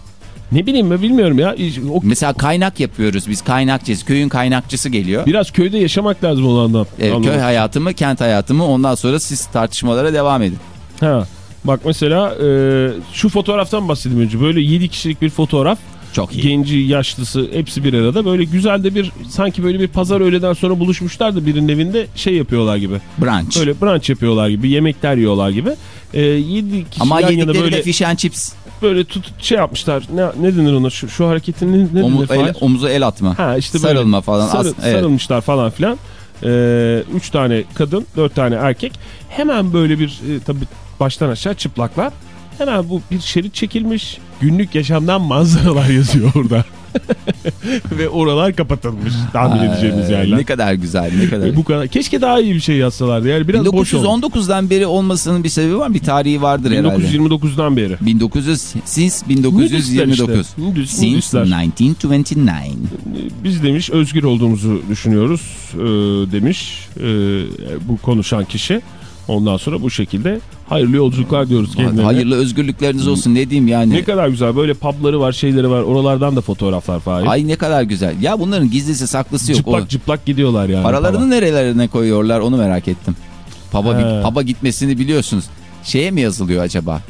ne bileyim ben bilmiyorum ya. O, Mesela kaynak yapıyoruz biz kaynakçıyız. Köyün kaynakçısı geliyor. biraz köyde yaşamak lazım olandan. Ee, köy hayatı mı kent hayatı mı ondan sonra siz tartışmalara devam edin. Ha. Bak mesela e, şu fotoğraftan bahsedeyim önce. Böyle 7 kişilik bir fotoğraf. Çok iyi. Genci, yaşlısı hepsi bir arada. Böyle güzel de bir sanki böyle bir pazar öğleden sonra buluşmuşlar da birinin evinde şey yapıyorlar gibi. Brunch. Böyle brunch yapıyorlar gibi, yemekler yiyorlar gibi. E, 7 kişi Ama yan yana yedikleri böyle de fish and chips. böyle tut şey yapmışlar. Ne, ne denir ona? Şu, şu hareketin ne, ne Omu, denir? El, omuza el atma. Ha işte böyle Sarılma falan. sarı- evet. sarılmışlar falan filan. Ee, üç tane kadın, dört tane erkek. Hemen böyle bir e, tabii baştan aşağı çıplaklar. Hemen bu bir şerit çekilmiş. Günlük yaşamdan manzaralar yazıyor orada. Ve oralar kapatılmış. Tahmin edeceğimiz yerler. Ne kadar güzel ne kadar. Ve bu kadar. Keşke daha iyi bir şey yazsalardı. Yani biraz boş oldu. 1919'dan beri olmasının bir sebebi var. Bir tarihi vardır herhalde. 1929'dan beri. 1900 since Nudistler 1929. işte. Since nudistler. 1929. Biz demiş özgür olduğumuzu düşünüyoruz e, demiş e, bu konuşan kişi. Ondan sonra bu şekilde hayırlı yolculuklar diyoruz kendilerine. Hayırlı özgürlükleriniz olsun ne diyeyim yani. Ne kadar güzel böyle pubları var şeyleri var oralardan da fotoğraflar falan. Ay ne kadar güzel. Ya bunların gizlisi saklısı yok. Cıplak O, cıplak gidiyorlar yani. paralarını nerelerine koyuyorlar onu merak ettim. Paba, He. paba gitmesini biliyorsunuz. Şeye mi yazılıyor acaba?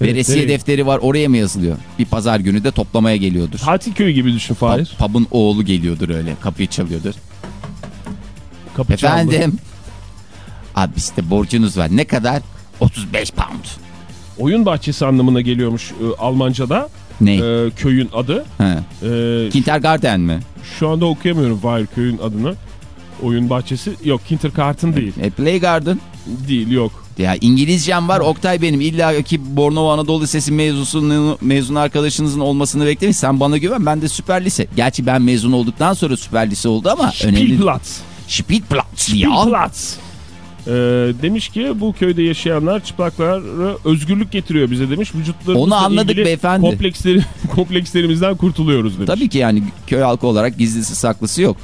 Evet, Veresiye nereye? defteri var oraya mı yazılıyor? Bir pazar günü de toplamaya geliyordur. Tatil köyü gibi düşün Pub- Fahir. Pub'ın oğlu geliyordur öyle. Kapıyı çalıyordur. Kapı çaldı. Abi işte borcunuz var. Ne kadar? 35 pound. Oyun bahçesi anlamına geliyormuş e, Almanca'da Ne? e, köyün adı. He. E, Kindergarten mi? şu anda okuyamıyorum Fahir köyün adını. Oyun bahçesi yok Kindergarten değil. E, Playgarden. Değil yok. Ya İngilizcem var Oktay benim. İlla ki Bornova Anadolu Lisesi mezunu, mezun arkadaşınızın olmasını beklemiş. Sen bana güven ben de süper lise. Gerçi ben mezun olduktan sonra süper lise oldu ama önemli. Spielplatz. Spielplatz ya. Spielplatz. Ee, demiş ki bu köyde yaşayanlar çıplaklara özgürlük getiriyor bize demiş. Vücutlarımızla Onu anladık beyefendi. Kompleksleri, komplekslerimizden kurtuluyoruz demiş. Tabii ki yani köy halkı olarak gizlisi saklısı yok.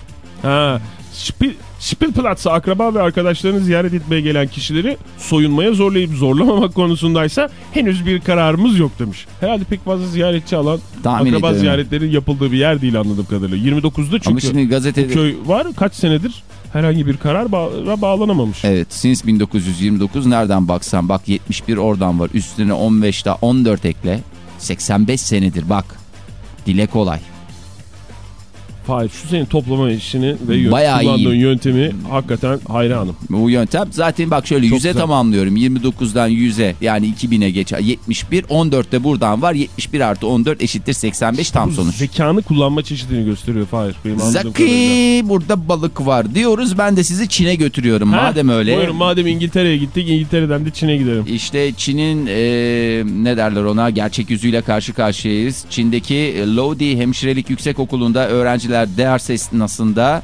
Ha, Spil, Spielplatz'a akraba ve arkadaşlarını ziyaret etmeye gelen kişileri soyunmaya zorlayıp zorlamamak konusundaysa henüz bir kararımız yok demiş. Herhalde pek fazla ziyaretçi alan Tahmin akraba ediyorum. ziyaretlerin yapıldığı bir yer değil anladığım kadarıyla. 29'da çünkü Ama şimdi gazetede... köy var kaç senedir herhangi bir karar bağ- bağlanamamış. Evet since 1929 nereden baksan bak 71 oradan var üstüne 15 daha 14 ekle 85 senedir bak dile kolay. Hayır şu senin toplama işini ve Bayağı kullandığın iyi. yöntemi hakikaten hayranım. Bu yöntem zaten bak şöyle Çok 100'e güzel. tamamlıyorum 29'dan 100'e yani 2000'e geç 71 14 de buradan var 71 artı 14 eşittir 85 tam Bu sonuç. Zekanı kullanma çeşidini gösteriyor Fahir. Benim. Zaki burada balık var diyoruz ben de sizi Çin'e götürüyorum Ha, madem öyle. Buyurun madem İngiltere'ye gittik İngiltere'den de Çin'e gidelim. İşte Çin'in e, ne derler ona gerçek yüzüyle karşı karşıyayız. Çin'deki Lodi Hemşirelik Yüksek Okulu'nda öğrenciler ders esnasında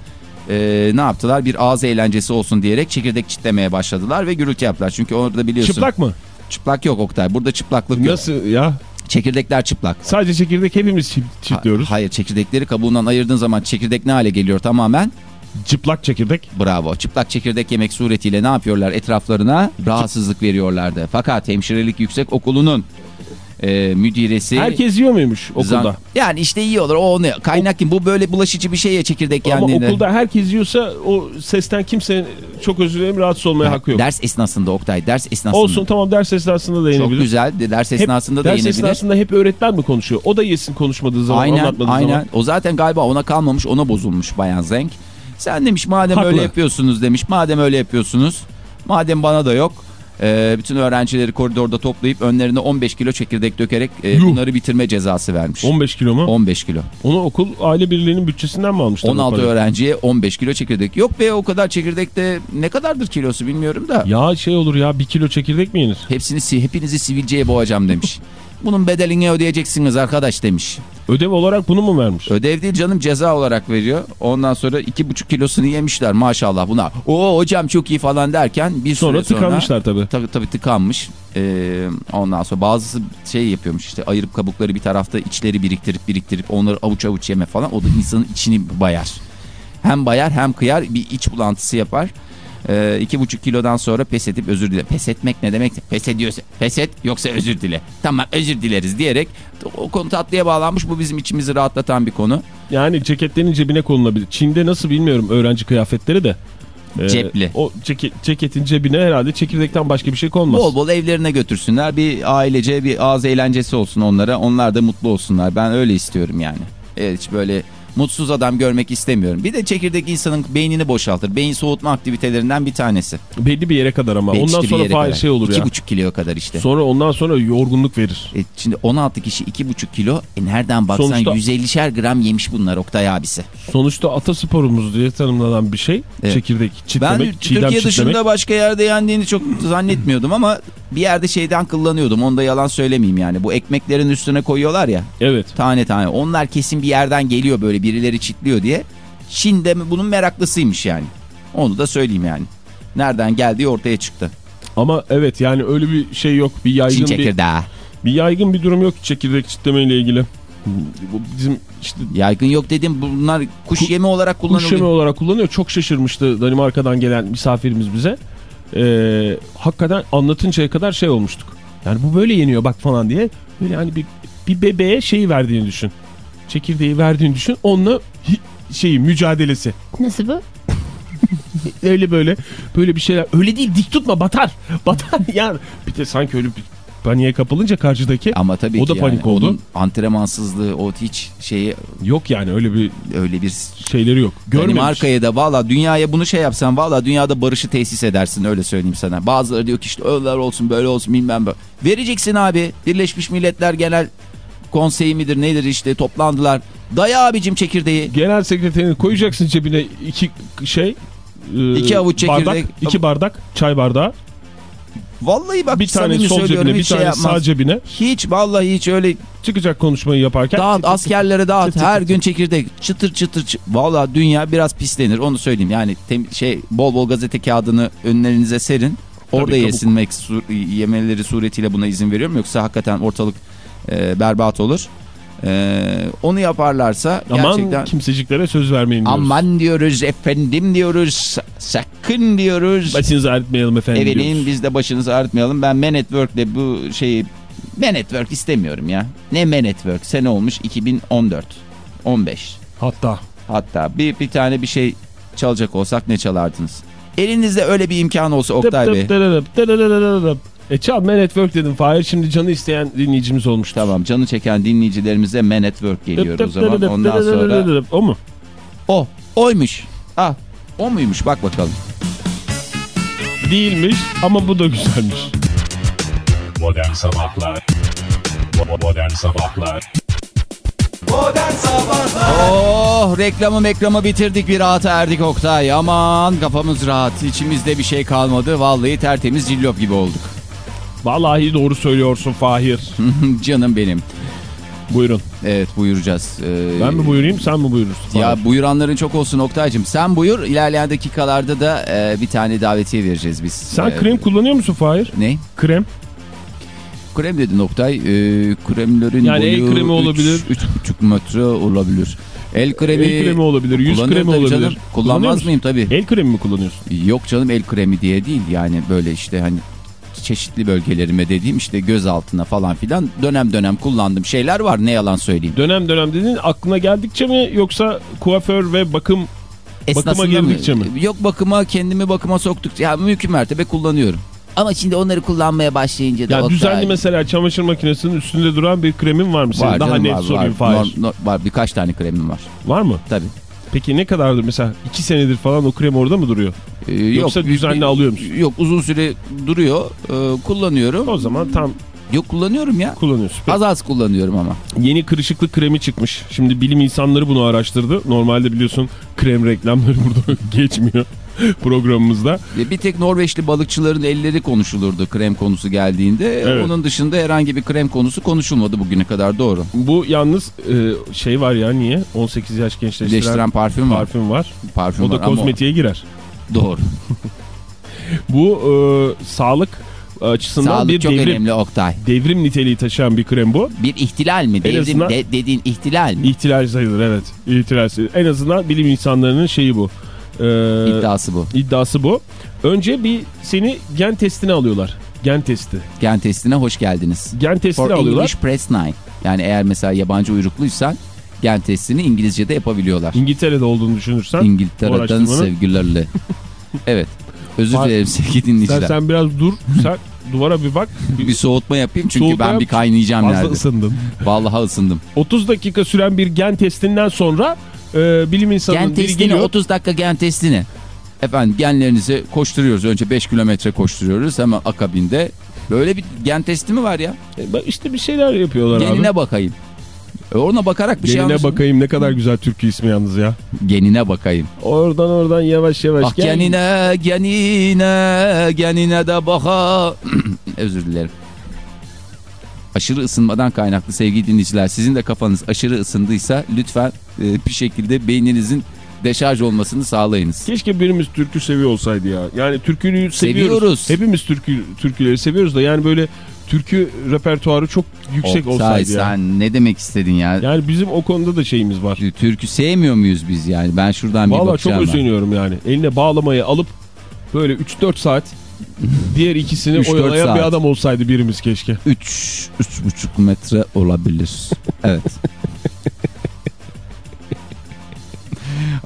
e, ne yaptılar? Bir ağız eğlencesi olsun diyerek çekirdek çitlemeye başladılar ve gürültü yaptılar. Çünkü orada biliyorsun. Çıplak mı? Çıplak yok Oktay. Burada çıplaklık yok. Nasıl ya? Çekirdekler çıplak. Sadece çekirdek hepimiz çi- çitliyoruz. Ha- hayır çekirdekleri kabuğundan ayırdığın zaman çekirdek ne hale geliyor tamamen? Çıplak çekirdek. Bravo. Çıplak çekirdek yemek suretiyle ne yapıyorlar etraflarına? Rahatsızlık veriyorlardı. Fakat Hemşirelik Yüksek Okulu'nun e, müdiresi... Herkes yiyor muymuş okulda? Zan- Yani işte yiyorlar o onu kaynak kim bu böyle bulaşıcı bir şey ya çekirdek Ama yendiğinde. okulda herkes yiyorsa o sesten kimsenin çok özür dilerim rahatsız olmaya hakkı yok. Ders esnasında Oktay ders esnasında. Olsun tamam ders esnasında da Çok yenebilir. güzel de ders Hep esnasında da ders yenebilir. esnasında hep öğretmen mi konuşuyor? O da yesin konuşmadığı zaman Aynen anlatmadığı aynen zaman. o zaten galiba ona kalmamış ona bozulmuş Bayan Zenk. Sen demiş madem Haklı. öyle yapıyorsunuz demiş madem öyle yapıyorsunuz madem bana da yok. E, bütün öğrencileri koridorda toplayıp önlerine 15 kilo çekirdek dökerek e, Yuh. bunları bitirme cezası vermiş. 15 kilo mu? 15 kilo. Onu okul aile birliğinin bütçesinden mi almışlar? o 16 parayı? öğrenciye 15 kilo çekirdek. Yok be o kadar çekirdek de ne kadardır kilosu bilmiyorum da. Ya şey olur ya bir kilo çekirdek mi yenir? Hepsini si- hepinizi sivilceye boğacağım demiş. Bunun bedelini ödeyeceksiniz arkadaş demiş. Ödev olarak bunu mu vermiş? Ödev değil canım ceza olarak veriyor. Ondan sonra iki buçuk kilosunu yemişler maşallah buna. O hocam çok iyi falan derken bir Sonra süre sonra... tıkanmışlar tabii. Tabii tabii tıkanmış. Ee, ondan sonra bazısı şey yapıyormuş işte ayırıp kabukları bir tarafta içleri biriktirip biriktirip onları avuç avuç yeme falan. O da insanın içini bayar. Hem bayar hem kıyar bir iç bulantısı yapar. Ee, iki buçuk kilodan sonra pes edip özür dile. Pes etmek ne demek? Pes ediyorsa pes et yoksa özür dile. Tamam özür dileriz diyerek o konu tatlıya bağlanmış. Bu bizim içimizi rahatlatan bir konu. Yani ceketlerin cebine konulabilir. Çin'de nasıl bilmiyorum öğrenci kıyafetleri de. Ee, Cepli. O ceket, ceketin cebine herhalde çekirdekten başka bir şey konmaz. Bol bol evlerine götürsünler. Bir ailece bir ağız eğlencesi olsun onlara. Onlar da mutlu olsunlar. Ben öyle istiyorum yani. Evet hiç böyle mutsuz adam görmek istemiyorum. Bir de çekirdek insanın beynini boşaltır. Beyin soğutma aktivitelerinden bir tanesi. Belli bir yere kadar ama. Belki ondan bir sonra kadar. şey olur İki ya. buçuk kiloya kadar işte. Sonra ondan sonra yorgunluk verir. E, şimdi 16 kişi iki buçuk kilo. E nereden baksan Sonuçta- 150'şer gram yemiş bunlar Oktay abisi. Sonuçta atasporumuz diye tanımlanan bir şey. Evet. Çekirdek Ben çitlemek, çiğdem Türkiye çitlemek. dışında başka yerde yendiğini çok zannetmiyordum ama bir yerde şeyden kullanıyordum. Onda yalan söylemeyeyim yani. Bu ekmeklerin üstüne koyuyorlar ya. Evet. Tane tane. Onlar kesin bir yerden geliyor böyle birileri çitliyor diye. Çin de bunun meraklısıymış yani. Onu da söyleyeyim yani. Nereden geldiği ortaya çıktı. Ama evet yani öyle bir şey yok. Bir Çin yaygın bir, çekirdeği. bir yaygın bir durum yok çekirdek çitleme ile ilgili. Bu bizim işte Yaygın yok dedim bunlar kuş Ku- yemi olarak kuş yemi kullanılıyor. olarak kullanıyor. Çok şaşırmıştı Danimarka'dan gelen misafirimiz bize. Ee, hakikaten anlatıncaya kadar şey olmuştuk. Yani bu böyle yeniyor bak falan diye. Böyle hani bir, bir bebeğe şeyi verdiğini düşün. Çekirdeği verdiğini düşün. Onunla şeyi mücadelesi. Nasıl bu? Öyle böyle böyle bir şeyler. Öyle değil dik tutma batar. Batar yani. Bir de sanki öyle bir paniğe kapılınca karşıdaki Ama tabii O ki da panik yani oldu. onun antrenmansızlığı o hiç şeyi yok yani öyle bir öyle bir şeyleri yok. Görmemiş. Danimarka'ya da valla dünyaya bunu şey yapsan valla dünyada barışı tesis edersin öyle söyleyeyim sana. Bazıları diyor ki işte öyle olsun böyle olsun bilmem böyle. Vereceksin abi Birleşmiş Milletler Genel Konseyi midir nedir işte toplandılar. Daya abicim çekirdeği. Genel sekreterini koyacaksın cebine iki şey. e, İki avuç bardak, çekirdek. iki bardak çay bardağı. Vallahi bak bir tane sol cebine bir şey tane yapmaz. sağ cebine. Hiç vallahi hiç öyle Çıkacak konuşmayı yaparken. dağıt çıt çıt askerlere dağıt çıt çıt her çıt. gün çekirdek çıtır çıtır çı- Vallahi dünya biraz pislenir onu söyleyeyim yani tem- şey bol bol gazete kağıdını önlerinize serin orada Tabii, yesinmek su- yemeleri suretiyle buna izin veriyorum yoksa hakikaten ortalık e, berbat olur. Ee, onu yaparlarsa Aman gerçekten kimseciklere söz vermeyin diyoruz. aman diyoruz efendim diyoruz sa- sakın diyoruz. Başınızı ağrıtmayalım efendim Efendim diyoruz. biz de başınızı ağrıtmayalım. Ben Man at Work'le bu şeyi Man at Work istemiyorum ya. Ne Man at Work? Sene olmuş 2014. 15. Hatta. Hatta bir, bir tane bir şey çalacak olsak ne çalardınız? Elinizde öyle bir imkan olsa Oktay Tıp Bey. tırırıp, tırırırırırıp. E çal Man at Work dedim Fahir. Şimdi canı isteyen dinleyicimiz olmuş. Tamam canı çeken dinleyicilerimize Man at Work geliyor o zaman. Ondan sonra O mu? o. Oymuş. Ah o muymuş bak bakalım. Değilmiş ama bu da güzelmiş. Modern Sabahlar Modern Sabahlar Oh reklamı mekramı bitirdik bir rahata erdik Oktay. Aman kafamız rahat. İçimizde bir şey kalmadı. Vallahi tertemiz cillop gibi olduk. Vallahi doğru söylüyorsun Fahir. Canım benim. Buyurun. Evet buyuracağız. Ee, Ben mi buyurayım sen mi buyurursun? Ya buyuranların çok olsun Oktay'cım. Sen buyur. İlerleyen dakikalarda da e, bir tane davetiye vereceğiz biz. Sen Ee, krem kullanıyor musun Fahir? Ne? Krem. Krem dedin Oktay. Ee, kremlerin Yani el boyu kremi üç- olabilir. üç buçuk metre olabilir. El kremi, El kremi olabilir, yüz kremi olabilir. Canım. Kullanmaz mıyım tabii. El kremi mi kullanıyorsun? Yok canım el kremi diye değil yani böyle işte hani çeşitli bölgelerime dediğim işte göz altına falan filan dönem dönem kullandığım şeyler var ne yalan söyleyeyim. Dönem dönem dedin aklına geldikçe mi yoksa kuaför ve bakım Bakıma Esnasında mı? girdikçe mi? Yok bakıma kendimi bakıma soktukça ya mümkün mertebe kullanıyorum. Ama şimdi onları kullanmaya başlayınca da ya düzenli mesela çamaşır makinesinin üstünde duran bir kremin var mı senin? var Daha canım, net var, sorayım var, Fahir. Nor- var birkaç tane kremim var Var mı? tabii. Peki ne kadardır mesela? iki senedir falan o krem orada mı duruyor? Ee, Yoksa yok, düzenli bir- alıyor musun? Yok uzun süre duruyor Ee, kullanıyorum. O zaman tam Yok kullanıyorum ya. kullanıyorsun. Peki. Az az kullanıyorum ama. Yeni kırışıklık kremi çıkmış. Şimdi bilim insanları bunu araştırdı. Normalde biliyorsun krem reklamları burada geçmiyor programımızda. Bir tek Norveçli balıkçıların elleri konuşulurdu krem konusu geldiğinde. Evet. Onun dışında herhangi bir krem konusu konuşulmadı bugüne kadar doğru. Bu yalnız e, şey var ya niye? 18 yaş gençleştiren Birleştiren parfüm var. parfüm var. Parfüm O da var kozmetiğe girer. doğru. Bu e, sağlık açısından Sağlık bir çok devrim, önemli Oktay. devrim niteliği taşıyan bir krem bu. Bir ihtilal mi? Devrim azından- de- dediğin ihtilal mi? İhtilal sayılır evet. İhtilal sayılır. En azından bilim insanlarının şeyi bu. E, İddiası bu. iddiası bu. Önce bir seni gen testine alıyorlar. Gen testi. Gen testine hoş geldiniz. Gen testini For alıyorlar. English Press 9. Yani eğer mesela yabancı uyrukluysan gen testini İngilizce'de yapabiliyorlar. İngiltere'de olduğunu düşünürsen. İngiltere'den sevgilerle. evet. Özür dilerim sevgili Sen, dinleyiciler. sen biraz dur. Sen duvara bir bak. Bir soğutma yapayım çünkü Soğutma ben yap. bir kaynayacağım Fazla nerede. ısındın. Vallahi ısındım. 30 dakika süren bir gen testinden sonra e, bilim insanının Gen biri testini geliyor. 30 dakika gen testini. Efendim genlerinizi koşturuyoruz. Önce 5 kilometre koşturuyoruz. Hemen akabinde. Böyle bir gen testi mi var ya? E, bak İşte bir şeyler yapıyorlar Genine abi. bakayım. E ona bakarak bir şey Genine bakayım ne kadar güzel türkü ismi yalnız ya. Genine bakayım. Oradan oradan yavaş yavaş Ah gel. genine, genine, genine de baka. Özür dilerim. Aşırı ısınmadan kaynaklı sevgili dinleyiciler. Sizin de kafanız aşırı ısındıysa lütfen e, bir şekilde beyninizin deşarj olmasını sağlayınız. Keşke birimiz türkü seviyor olsaydı ya. Yani türküyü seviyoruz. Seviyoruz. Hepimiz türkü, türküleri seviyoruz da yani böyle türkü repertuarı çok yüksek Oktay, olsaydı ya. sen ne demek istedin ya? Yani bizim o konuda da şeyimiz var. Türkü sevmiyor muyuz biz yani? Ben şuradan bir Valla çok bakacağım. özeniyorum yani. Eline bağlamayı alıp böyle 3-4 saat diğer ikisini 3-4 oyalayan bir saat. adam olsaydı birimiz keşke. 3 3,5 metre olabilir. Evet.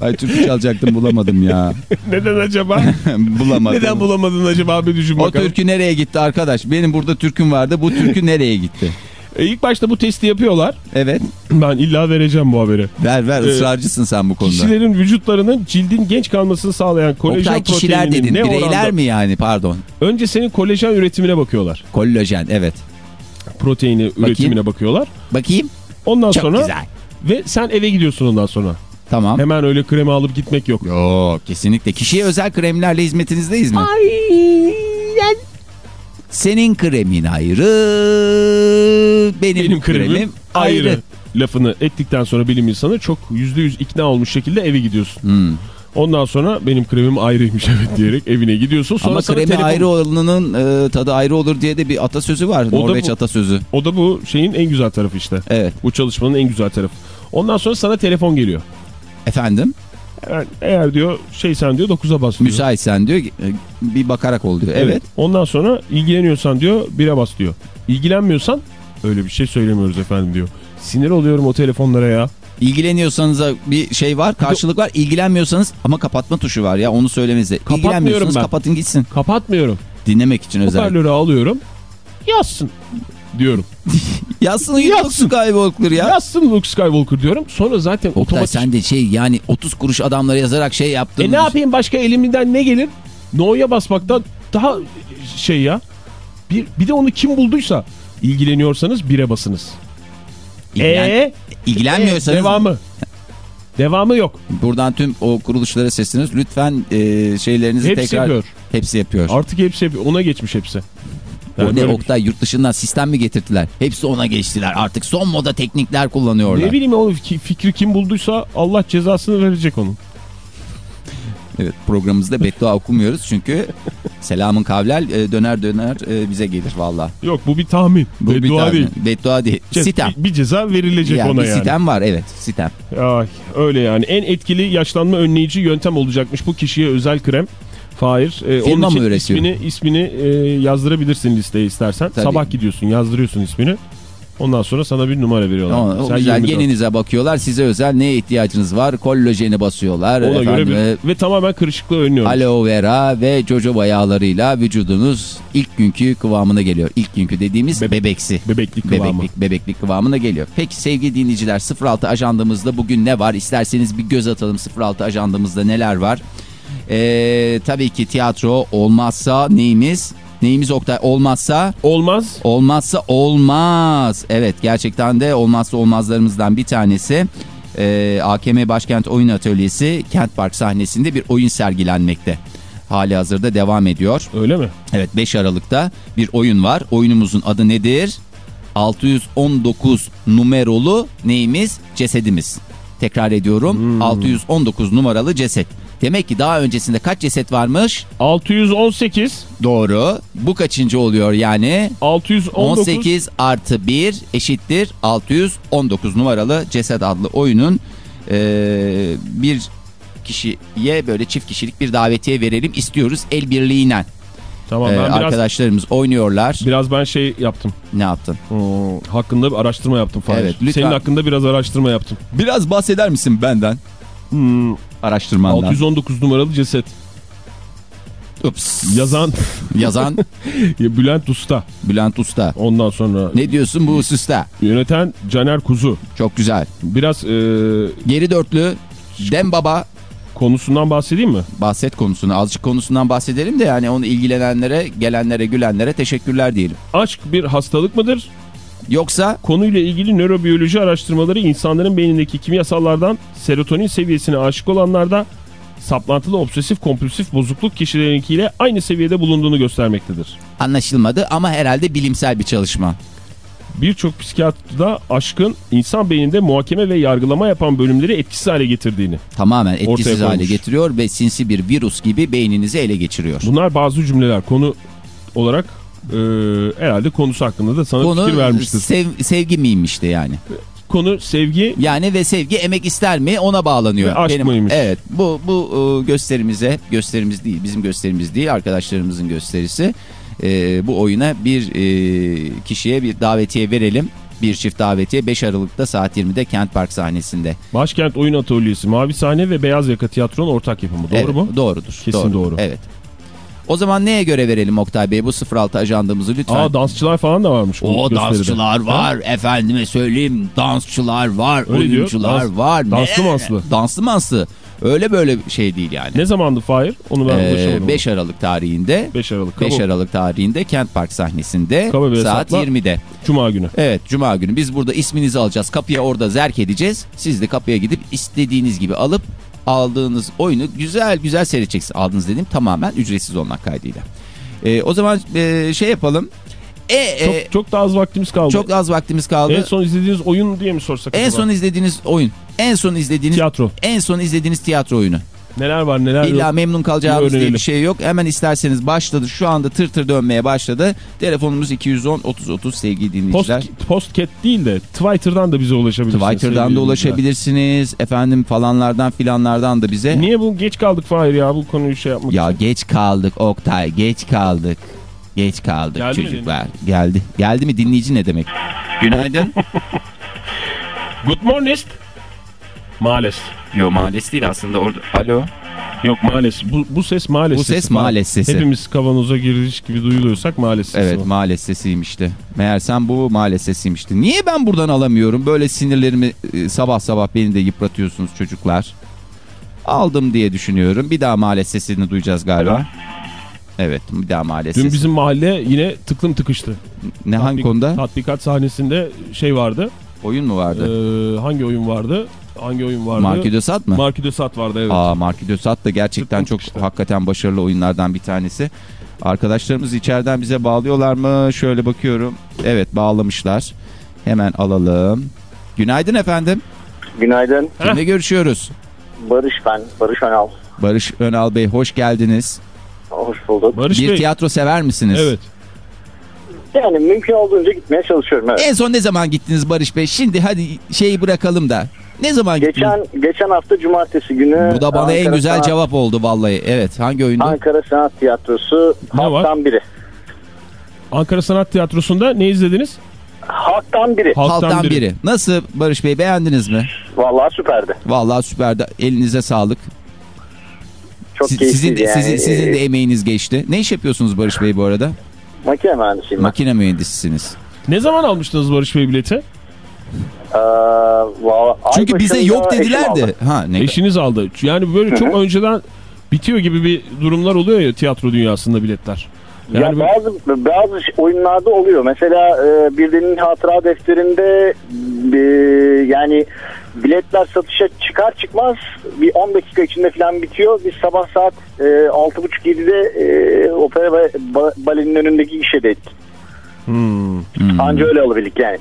Ay türkü çalacaktım bulamadım ya. Neden acaba? bulamadım. Neden bulamadın acaba bir düşün O bakalım. türkü nereye gitti arkadaş? Benim burada türküm vardı. Bu türkü nereye gitti? E, ilk başta bu testi yapıyorlar. Evet. Ben illa vereceğim bu haberi. Ver ver Ee, ısrarcısın sen bu konuda. Kişilerin vücutlarının cildin genç kalmasını sağlayan kolajen Oktay kişiler dedin. ne Bireyler oranda... mi yani pardon. Önce senin kolajen üretimine bakıyorlar. Kollajen evet. Proteini üretimine bakıyorlar. Bakayım. Ondan Çok sonra güzel. ve sen eve gidiyorsun ondan sonra. Tamam. Hemen öyle kremi alıp gitmek yok. Yok kesinlikle. Kişiye özel kremlerle hizmetinizdeyiz mi? Senin kremin ayrı. Benim, Benim kremim, kremim ayrı. ayrı. Lafını ettikten sonra bilim insanı çok %100 ikna olmuş şekilde eve gidiyorsun. Hmm. Ondan sonra benim kremim ayrıymış evet diyerek evine gidiyorsun. Sonra Ama kremi telefon- ayrı olanının e, tadı ayrı olur diye de bir atasözü var. da Norveç bu- atasözü. O da bu şeyin en güzel tarafı işte. Evet. Bu çalışmanın en güzel tarafı. Ondan sonra sana telefon geliyor. Efendim? Eğer, eğer diyor şey sen diyor 9'a bas diyor. Müsaitsen diyor. e, Bir bakarak ol diyor. Evet. Ondan sonra ilgileniyorsan diyor 1'e bas diyor. İlgilenmiyorsan öyle bir şey söylemiyoruz efendim diyor. Sinir oluyorum o telefonlara ya. İlgileniyorsanız bir şey var, karşılık var. İlgilenmiyorsanız ama kapatma tuşu var ya onu söylemenize. İlgilenmiyorsanız ben. kapatın gitsin. Kapatmıyorum. Dinlemek için özellikle. Hoparlörü alıyorum. Yazsın diyorum. Yazsın. YouTube Skywalker ya. Yazsın Luke Skywalker diyorum. Sonra zaten Oktay otomatik... sen de şey yani 30 kuruş adamlara yazarak şey yaptın. E ne yapayım başka elimden ne gelir? No'ya basmaktan daha şey ya. Bir, bir de onu kim bulduysa ilgileniyorsanız 1'e basınız. İlgilen, Eee? ilgilenmiyorsanız Devamı. Devamı yok. buradan tüm o kuruluşlara sesleniyoruz. Lütfen e, şeylerinizi Hepsi tekrar... yapıyor. Hepsi yapıyor. Artık hepsi yapıyor. Ona geçmiş hepsi. O Yani ne böyle- Oktay yurt dışından sistem mi getirdiler? Hepsi ona geçtiler. Artık son moda teknikler kullanıyorlar. Ne bileyim o fi- fikri kim bulduysa Allah cezasını verecek onun. Evet programımızda beddua okumuyoruz çünkü selamın kavlel e, döner döner e, bize gelir valla. Yok bu bir tahmin. Bu bir Beddua tane- değil. Beddua değil. Ce- sitem. Bir, bir ceza verilecek Yani ona bir yani. sitem var evet sitem. Ay, öyle yani. En etkili yaşlanma önleyici yöntem olacakmış bu kişiye özel krem. Fahir. Firma onun için mı üretiyor? ismini, ismini e, yazdırabilirsin listeye istersen. Tabii. Sabah gidiyorsun yazdırıyorsun ismini. Ondan sonra sana bir numara veriyorlar. O, o Sen güzel 24. geninize bakıyorlar. Size özel neye ihtiyacınız var? Kollajeni basıyorlar. Ona göre Efendim, bir, e, ve tamamen kırışıklığı önlüyor. Aloe vera ve jojoba yağlarıyla vücudunuz ilk günkü kıvamına geliyor. İlk günkü dediğimiz Bebe- bebeksi. Bebeklik kıvamı. Bebeklik, bebeklik kıvamına geliyor. Peki sevgili dinleyiciler 06 ajandamızda bugün ne var? İsterseniz bir göz atalım 06 ajandamızda neler var? Ee, tabii ki tiyatro olmazsa neyimiz? Neyimiz Oktay? Olmazsa Olmaz. olmazsa olmaz. Evet gerçekten de olmazsa olmazlarımızdan bir tanesi. Ee, AKM Başkent Oyun Atölyesi Kent Park sahnesinde bir oyun sergilenmekte. Hali hazırda devam ediyor. Öyle mi? Evet 5 Aralık'ta bir oyun var. Oyunumuzun adı nedir? 619 numarolu neyimiz? Cesedimiz. Tekrar ediyorum. 619 numaralı ceset. Demek ki daha öncesinde kaç ceset varmış? 618, Doğru. Bu kaçıncı oluyor yani? 619, 18 artı 1 eşittir 619 numaralı ceset adlı oyunun eee, bir kişiye böyle çift kişilik bir davetiye verelim istiyoruz el birliğiyle. Tamam Ee, ben biraz, arkadaşlarımız oynuyorlar. biraz ben şey yaptım. Ne yaptın? Hmm, hakkında bir araştırma yaptım Fahir. Evet, lütfen. Senin hakkında biraz araştırma yaptım. Biraz bahseder misin benden? Hmm, Araştırmandan. 619 numaralı ceset. Ups. Yazan Yazan Bülent Usta. Bülent Usta. Ondan sonra Ne diyorsun bu hususta? yöneten Caner Kuzu. Çok güzel. Biraz e, Geri dörtlü Dem Baba konusundan bahsedeyim mi? bahset konusunu azıcık konusundan bahsedelim de yani onu ilgilenenlere gelenlere gülenlere teşekkürler diyelim. Aşk bir hastalık mıdır? Yoksa Konuyla ilgili nörobiyoloji araştırmaları insanların beynindeki kimyasallardan serotonin seviyesine aşık olanlarda saplantılı obsesif kompulsif bozukluk kişilerinkiyle aynı seviyede bulunduğunu göstermektedir. anlaşılmadı ama herhalde bilimsel bir çalışma. Birçok psikiyatrda aşkın insan beyninde muhakeme ve yargılama yapan bölümleri etkisiz hale getirdiğini. Tamamen etkisiz hale getiriyor ve sinsi bir virüs gibi beyninizi ele geçiriyor. Bunlar bazı cümleler konu olarak e, herhalde konusu hakkında da sana Konu fikir vermiştir. sev- sevgi miymişti yani? Konu sevgi Yani ve sevgi emek ister mi ona bağlanıyor. Ve aşk mıymış? Evet bu bu e, gösterimize gösterimiz değil bizim gösterimiz değil arkadaşlarımızın gösterisi. E, bu oyuna bir e, kişiye bir davetiye verelim. Bir çift davetiye 5 Aralık'ta saat 20'de Kent Park sahnesinde. Başkent Oyun Atölyesi, Mavi Sahne ve Beyaz Yaka Tiyatro'nun ortak yapımı. Doğru Evet, mu? Doğrudur. Kesin doğru. Evet. O zaman neye göre verelim Oktay Bey bu 06 ajandamızı lütfen. Aa dansçılar falan da varmış. o dansçılar Ha? var efendime söyleyeyim dansçılar var Öyle diyor, oyuncular dans- var. danslı manslı. Danslı manslı. Öyle böyle şey değil yani. Ne zamandı Fahir? Onu ben Ee, ulaşamadım. 5 Aralık tarihinde 5 Aralık. 5 Kaba- Aralık tarihinde Kent Park sahnesinde saat hesapla. 20'de. Cuma günü. Evet Cuma günü biz burada isminizi alacağız. Kapıya orada zerk edeceğiz. Siz de kapıya gidip istediğiniz gibi alıp aldığınız oyunu güzel güzel seyredeceksiniz. Aldığınız dediğim tamamen ücretsiz olmak kaydıyla. Ee, o zaman e, şey yapalım. E, Çok, e, çok da az vaktimiz kaldı. çok az vaktimiz kaldı. En son izlediğiniz oyun diye mi sorsak? En acaba? son izlediğiniz oyun. En son izlediğiniz Tiyatro. en son izlediğiniz tiyatro oyunu. Neler var neler İlla yok. memnun kalacağımız diye bir şey yok. Hemen isterseniz başladı. Şu anda tır tır dönmeye başladı. Telefonumuz 210 30 30 sevgili Post, dinleyiciler. postcat değil de Twitter'dan da bize ulaşabilirsiniz. Twitter'dan da ulaşabilirsiniz. Efendim falanlardan filanlardan da bize. Niye bu geç kaldık Fahir ya bu konuyu şey yapmak Ya için? geç kaldık Oktay geç kaldık. Geç kaldık Geldi mi çocuklar. Geldi. Geldi mi dinleyici ne demek? Günaydın. Good morning. Maalesef. Yo maalesef değil aslında orada. Alo. Yok maalesef. Bu, bu ses maalesef. Bu ses maalesef sesi. Hepimiz kavanoza girmiş gibi duyuluyorsak maalesef. Evet maalesef sesiymişti. Meğersem bu maalesef sesiymişti. Niye ben buradan alamıyorum? Böyle sinirlerimi e, sabah sabah beni de yıpratıyorsunuz çocuklar. Aldım diye düşünüyorum. Bir daha maalesef sesini duyacağız galiba. Evet bir daha maalesef Dün bizim mahalle yine tıklım tıkıştı. Ne hangi Tatbik- konuda? Tatbikat sahnesinde şey vardı. Oyun mu vardı? Ee, hangi oyun vardı? Hangi oyun vardı? Marki de Sat mı? Marki de Sat vardı evet. Aa Marki de Sat da gerçekten Tıklım çok tıkıştı. hakikaten başarılı oyunlardan bir tanesi. Arkadaşlarımız içeriden bize bağlıyorlar mı? Şöyle bakıyorum. Evet bağlamışlar. Hemen alalım. Günaydın efendim. Günaydın. Kimle görüşüyoruz? Barış ben. Barış Önal. Barış Önal Bey hoş geldiniz. Hoş bulduk. Barış bir Bey. tiyatro sever misiniz? Evet. Yani mümkün olduğunca gitmeye çalışıyorum. Evet. En son ne zaman gittiniz Barış Bey? Şimdi hadi şeyi bırakalım da. Ne zaman gittiniz? Geçen geçen hafta cumartesi günü Bu da bana en Ankara güzel Sanat- cevap oldu vallahi. Evet hangi oyundu? Ankara Sanat Tiyatrosu Ne var? halktan biri. Ankara Sanat Tiyatrosu'nda ne izlediniz? Halktan biri. Halktan, Halktan biri. biri. Nasıl Barış Bey beğendiniz mi? Vallahi süperdi. Vallahi süperdi. Elinize sağlık. Çok Siz- sizin de, yani. sizin, sizin de emeğiniz geçti. Ne iş yapıyorsunuz Barış Bey bu arada? Makine mühendisiyim. Makine mühendisisiniz. Ne zaman almıştınız Barış Bey bileti? Ee, Çünkü bize yok dediler de. Ha ne? Eşiniz aldı. Yani böyle çok Hı hı. önceden bitiyor gibi bir durumlar oluyor ya tiyatro dünyasında biletler. Yani ya bazı bazı oyunlarda oluyor. Mesela e, birinin hatıra defterinde e, yani biletler satışa çıkar çıkmaz bir 10 dakika içinde falan bitiyor. Biz sabah saat e, 6.30-7'de e, opera ve ba- balenin önündeki gişedeydik. Hmm. Hmm. Anca öyle alabildik yani.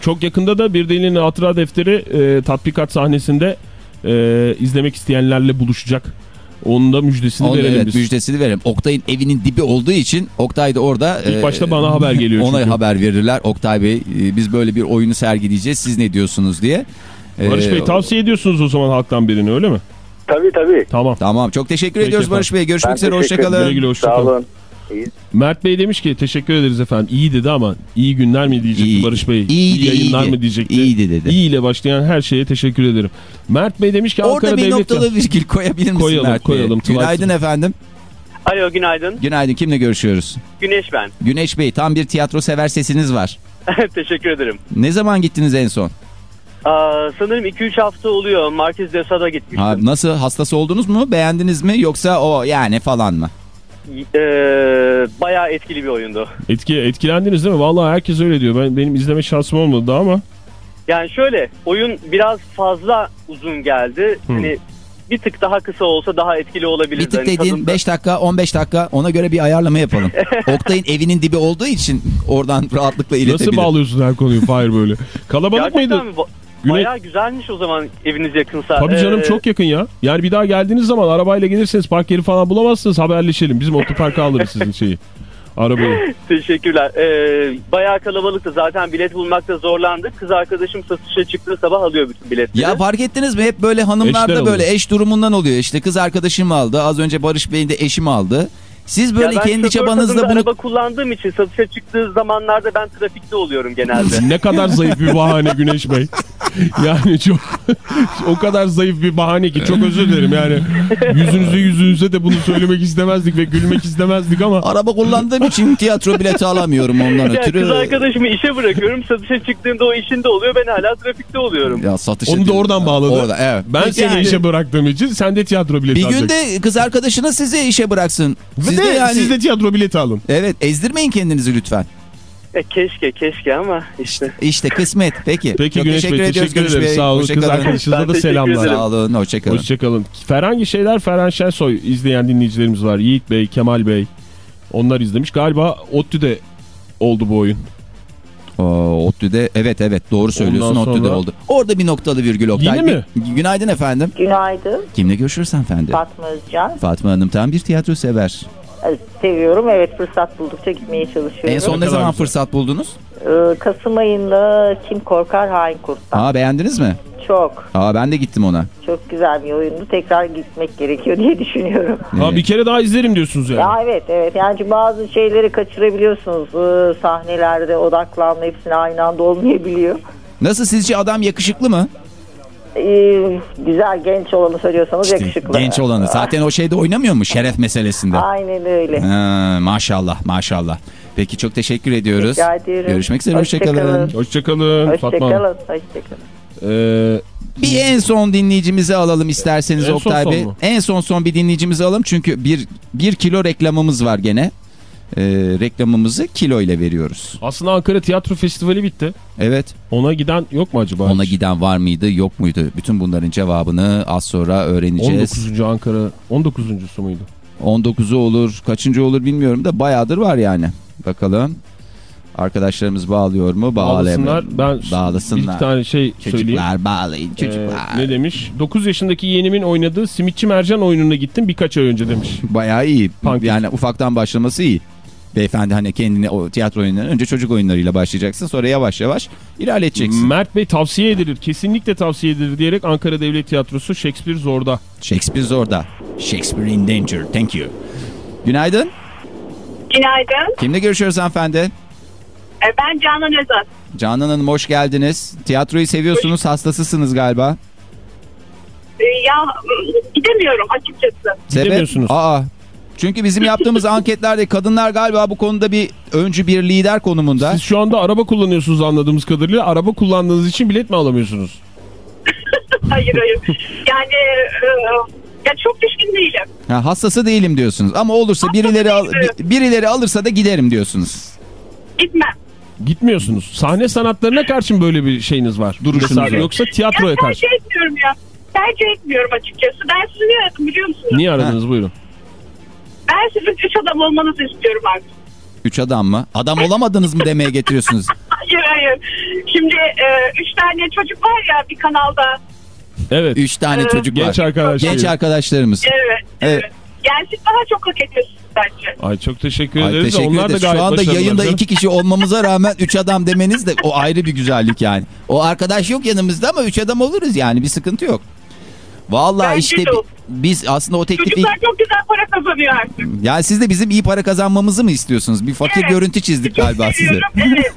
Çok yakında da bir delinin hatıra defteri e, tatbikat sahnesinde e, izlemek isteyenlerle buluşacak. Onun da müjdesini Onu, verelim evet, biz. müjdesini verelim. Oktay'ın evinin dibi olduğu için Oktay da orada. İlk başta bana haber geliyor Ona çünkü. haber verirler. Oktay Bey e, biz böyle bir oyunu sergileyeceğiz. Siz ne diyorsunuz diye. Barış Ee, Bey tavsiye ediyorsunuz o zaman halktan birini öyle mi? Tabii tabii. Tamam. Tamam çok teşekkür Peki ediyoruz efendim. Barış Bey. Görüşmek Ben üzere hoşçakalın. Güle güle hoşça Sağ kalın. olun. Mert Bey demiş ki teşekkür ederiz efendim. İyi dedi ama iyi günler mi diyecekti İyi. Barış Bey? İyiydi, iyi yayınlar iyiydi. mı diyecekti? İyiydi dedi. İyi ile başlayan her şeye teşekkür ederim. Mert Bey demiş ki Ankara Orada bir Devlet noktalı virgül koyabilir misin Koyalım, Mert Bey? koyalım. Günaydın efendim. Alo günaydın. Günaydın kimle görüşüyoruz? Güneş ben. Güneş Bey tam bir tiyatro sever sesiniz var. Teşekkür ederim. Ne zaman gittiniz en son? Aa, sanırım 2-3 hafta oluyor. Marquez de Sade'a gitmiştim. Ha, nasıl hastası oldunuz mu? Beğendiniz mi? Yoksa o yani falan mı? Ee, bayağı etkili bir oyundu. Etki, etkilendiniz değil mi? Vallahi herkes öyle diyor. Ben Benim izleme şansım olmadı daha ama. Yani şöyle oyun biraz fazla uzun geldi. Hani bir tık daha kısa olsa daha etkili olabilirdi. Bir tık Hani dediğin tadında- 5 dakika 15 dakika ona göre bir ayarlama yapalım. Oktay'ın evinin dibi olduğu için oradan rahatlıkla iletebilir. Nasıl bağlıyorsun her konuyu Fahir böyle? Kalabalık Gerçekten mıydı? mi? Güne- Bayağı güzelmiş o zaman eviniz yakınsa. Tabii canım Ee, çok yakın ya. Yani bir daha geldiğiniz zaman arabayla gelirseniz park yeri falan bulamazsınız haberleşelim. Bizim otoparka alırız sizin şeyi. Arabayı. Teşekkürler. Ee, bayağı kalabalıktı. Zaten bilet bulmakta zorlandık. Kız arkadaşım satışa çıktığı sabah alıyor bütün biletleri. Ya fark ettiniz mi? Hep böyle hanımlarda Eşler böyle alıyor. eş durumundan oluyor. İşte kız arkadaşım aldı. Az önce Barış Bey'in de eşim aldı. Siz böyle Ya kendi çabanızla bunu... araba kullandığım için satışa çıktığı zamanlarda ben trafikte oluyorum genelde. ne kadar zayıf bir bahane Güneş Bey. Yani çok o kadar zayıf bir bahane ki çok özür dilerim yani. Yüzünüze yüzünüze de bunu söylemek istemezdik ve gülmek istemezdik ama. Araba kullandığım için tiyatro bileti alamıyorum ondan Ya ötürü. kız arkadaşımı işe bırakıyorum. Satışa çıktığında o işinde oluyor. Ben hala trafikte oluyorum. Ya satışa Onu da oradan bağladı. Orada evet. Ben seni Yani- işe bıraktığım için sen de tiyatro bileti Bir gün alacaksın. de kız arkadaşına sizi işe bıraksın. Siz de de yani... siz de tiyatro bileti alın. Evet ezdirmeyin kendinizi lütfen. E, keşke keşke ama işte. İşte kısmet. Peki. Peki Çok Güneş teşekkür Bey ediyoruz teşekkür. Bey. Sağ olun. Kız arkadaşınıza da selamlar. ederim. Sağ olun. Hoşçakalın. Hoşçakalın. Ferhangi şeyler Ferhan Şensoy izleyen dinleyicilerimiz var. Yiğit Bey, Kemal Bey. Onlar izlemiş. Galiba ODTÜ'de oldu bu oyun. ODTÜ'de evet evet doğru söylüyorsun Ondan ODTÜ'de sonra- oldu. Orada bir noktalı virgül Oktay. Yine mi? Gü- Günaydın efendim. Günaydın. Kimle görüşürüz hanımefendi? Fatma Özcan. Fatma Hanım tam bir tiyatro sever. Seviyorum. Evet fırsat buldukça gitmeye çalışıyorum. En son ne, zaman fırsat buldunuz? Ee, Kasım ayında Kim Korkar Hain Kurt'tan. Aa beğendiniz mi? Çok. Aa ben de gittim ona. Çok güzel bir oyundu. Tekrar gitmek gerekiyor diye düşünüyorum. Ha, bir kere daha izlerim diyorsunuz yani. Ya evet evet. Yani bazı şeyleri kaçırabiliyorsunuz. Ee, sahnelerde odaklanma hepsine aynı anda olmayabiliyor. Nasıl sizce adam yakışıklı mı? Ee, güzel genç olanı söylüyorsanız yakışıklı. Genç olanı. Zaten o şeyde oynamıyor mu şeref meselesinde? Aynen öyle. Ha, maşallah maşallah. Peki çok teşekkür ediyoruz. Rica ediyorum. Görüşmek üzere Hoşçakalın. hoşçakalın. Hoşçakalın. Hoşçakalın. Hoşçakalın. Ee, Bir en son dinleyicimizi alalım isterseniz En son Oktay son Bey. mu? En son son bir dinleyicimizi alalım çünkü bir, bir kilo reklamımız var gene. Ee, reklamımızı kilo ile veriyoruz. aslında Ankara Tiyatro Festivali bitti. Evet. Ona giden yok mu acaba? Ona hiç? giden var mıydı yok muydu? Bütün bunların cevabını az sonra öğreneceğiz. 19. Ankara 19.sü muydu? 19'u olur kaçıncı olur bilmiyorum da bayağıdır var yani. Bakalım. Arkadaşlarımız bağlıyor mu? Bağlasınlar. Ben Bağlasınlar. bir tane şey söyleyeyim. Çocuklar bağlayın Ee, çocuklar. ne demiş? 9 yaşındaki yeğenimin oynadığı Simitçi Mercan oyununa gittim birkaç ay önce demiş. Bayağı iyi. Pankek. Yani ufaktan başlaması iyi. Beyefendi hani kendini o tiyatro oyunlarına önce çocuk oyunlarıyla başlayacaksın sonra yavaş yavaş ilerleteceksin. Mert Bey tavsiye edilir. Kesinlikle tavsiye edilir diyerek Ankara Devlet Tiyatrosu Shakespeare Zor'da. Shakespeare orada. Shakespeare in danger. Thank you. Günaydın. Günaydın. Kimle görüşüyoruz hanımefendi? Ee, Ben Canan Özat. Canan Hanım hoş geldiniz. Tiyatroyu seviyorsunuz, hastasısınız galiba. Ee, Ya gidemiyorum açıkçası. Gidemiyorsunuz. Aa. Çünkü bizim yaptığımız anketlerde kadınlar galiba bu konuda bir öncü bir lider konumunda. Siz şu anda araba kullanıyorsunuz anladığımız kadarıyla. Araba kullandığınız için bilet mi alamıyorsunuz? hayır hayır. Yani e, ya çok düşkün değilim. Ha, hastası değilim diyorsunuz. Ama olursa birileri al- birileri alırsa da giderim diyorsunuz. Gitmem. Gitmiyorsunuz. Sahne sanatlarına karşı mı böyle bir şeyiniz var? Duruşunuz var. Yoksa Ya tiyatroya karşı. tercih etmiyorum ya. Tercih etmiyorum açıkçası. Ben sizi niye aradım biliyor musunuz? Niye aradınız buyurun. Ben sizin üç adam olmanızı istiyorum artık. Üç adam mı? Adam olamadınız mı demeye getiriyorsunuz. Hayır hayır. Şimdi e, üç tane çocuk var ya bir kanalda. Evet. Üç tane Evet. çocuk var. Genç arkadaşlar. Genç arkadaşlarımız. Evet. Evet. evet. Yani siz daha çok hak ediyorsunuz bence. Ay çok teşekkür Ay, ederiz. teşekkür Onlar da ederiz. gayet Şu anda yayında iki kişi olmamıza rağmen üç adam demeniz de o ayrı bir güzellik yani. O arkadaş yok yanımızda ama üç adam oluruz yani bir sıkıntı yok. Vallahi Bence işte biz aslında o teklifi... Çocuklar çok güzel para kazanıyor artık. Yani siz de bizim iyi para kazanmamızı mı istiyorsunuz? Bir fakir Evet. görüntü çizdik Çok galiba size. Evet.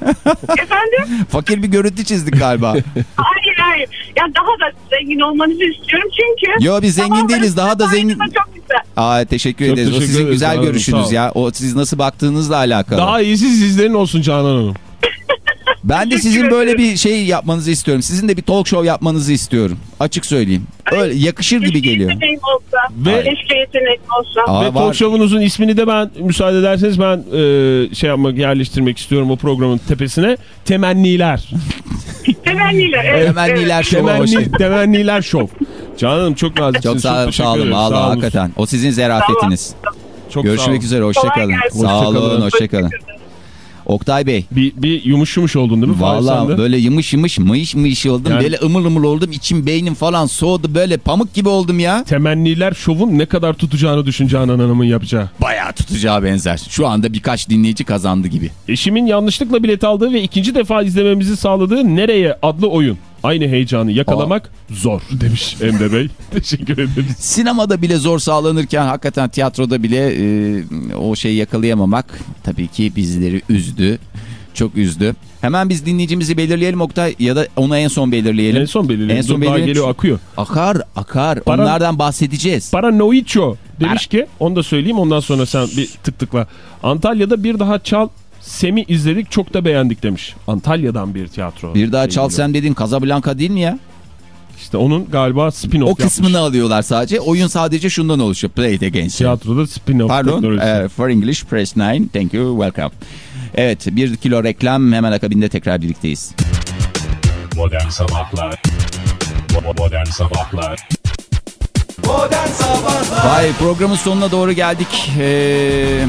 Efendim? Fakir bir görüntü çizdik galiba. Hayır hayır. Ya daha da zengin olmanızı istiyorum çünkü. Yo, biz zengin Tamam, değiliz, daha da zengin- Çok güzel. Aa teşekkür Çok ederiz. o teşekkür sizin ederiz güzel Hanım, görüşünüz ya. O siz nasıl baktığınızla alakalı. Daha iyisi sizlerin olsun Canan Hanım. Ben de sizin böyle bir şey yapmanızı istiyorum. Sizin de bir talk show yapmanızı istiyorum. Açık söyleyeyim. Öyle yakışır gibi geliyor. olsa. Ve- Keşke olsa. Aa, Ve var. talk show'unuzun ismini de ben müsaade ederseniz ben e, şey yapmak yerleştirmek istiyorum o programın tepesine. Temenniler. Temenniler. Evet, Temenniler evet. Temenni, temenniler şov. Canan Hanım çok naziksiniz. Çok sağ, teşekkür sağ olun. Valla Sağ olun. hakikaten. O sizin zerafetiniz. Çok sağ Görüşmek olun. üzere. Hoşçakalın. Sağ olun. Hoşçakalın. Hoşçakalın. Oktay Bey. Bir, bir yumuş yumuş oldun değil mi? Valla böyle yımış yımış mıyış mıyış oldum. Yani- Böyle ımıl ımıl oldum. İçim beynim falan soğudu. Böyle pamuk gibi oldum ya. Temenniler şovun ne kadar tutacağını düşün Canan Hanım'ın yapacağı. Bayağı tutacağı benzer. Şu anda birkaç dinleyici kazandı gibi. Eşimin yanlışlıkla bilet aldığı ve ikinci defa izlememizi sağladığı Nereye adlı oyun. Aynı heyecanı yakalamak zor demiş Emre Bey. Teşekkür ederiz. Sinemada bile zor sağlanırken hakikaten tiyatroda bile e, o şeyi yakalayamamak tabii ki bizleri üzdü. Çok üzdü. Hemen biz dinleyicimizi belirleyelim Oktay ya da onu en son belirleyelim. En son belirleyelim. En son Dur, daha belirleyelim. geliyor akıyor. Akar akar Para- onlardan bahsedeceğiz. Paranoicho demiş ki onu da söyleyeyim ondan sonra sen bir tık tıkla. Antalya'da bir daha çal Semi izledik çok da beğendik demiş. Antalya'dan bir tiyatro. Bir daha çal sen dedin Casablanca değil mi ya? İşte onun galiba spin-off O yapmış. kısmını alıyorlar sadece. Oyun sadece şundan oluşuyor. Play it again. Tiyatroda spin-off Pardon. eh, for English press 9. Thank you. Welcome. Evet bir kilo reklam hemen akabinde tekrar birlikteyiz. Modern Sabahlar Bo- Modern Sabahlar Vay programın sonuna doğru geldik. Ee,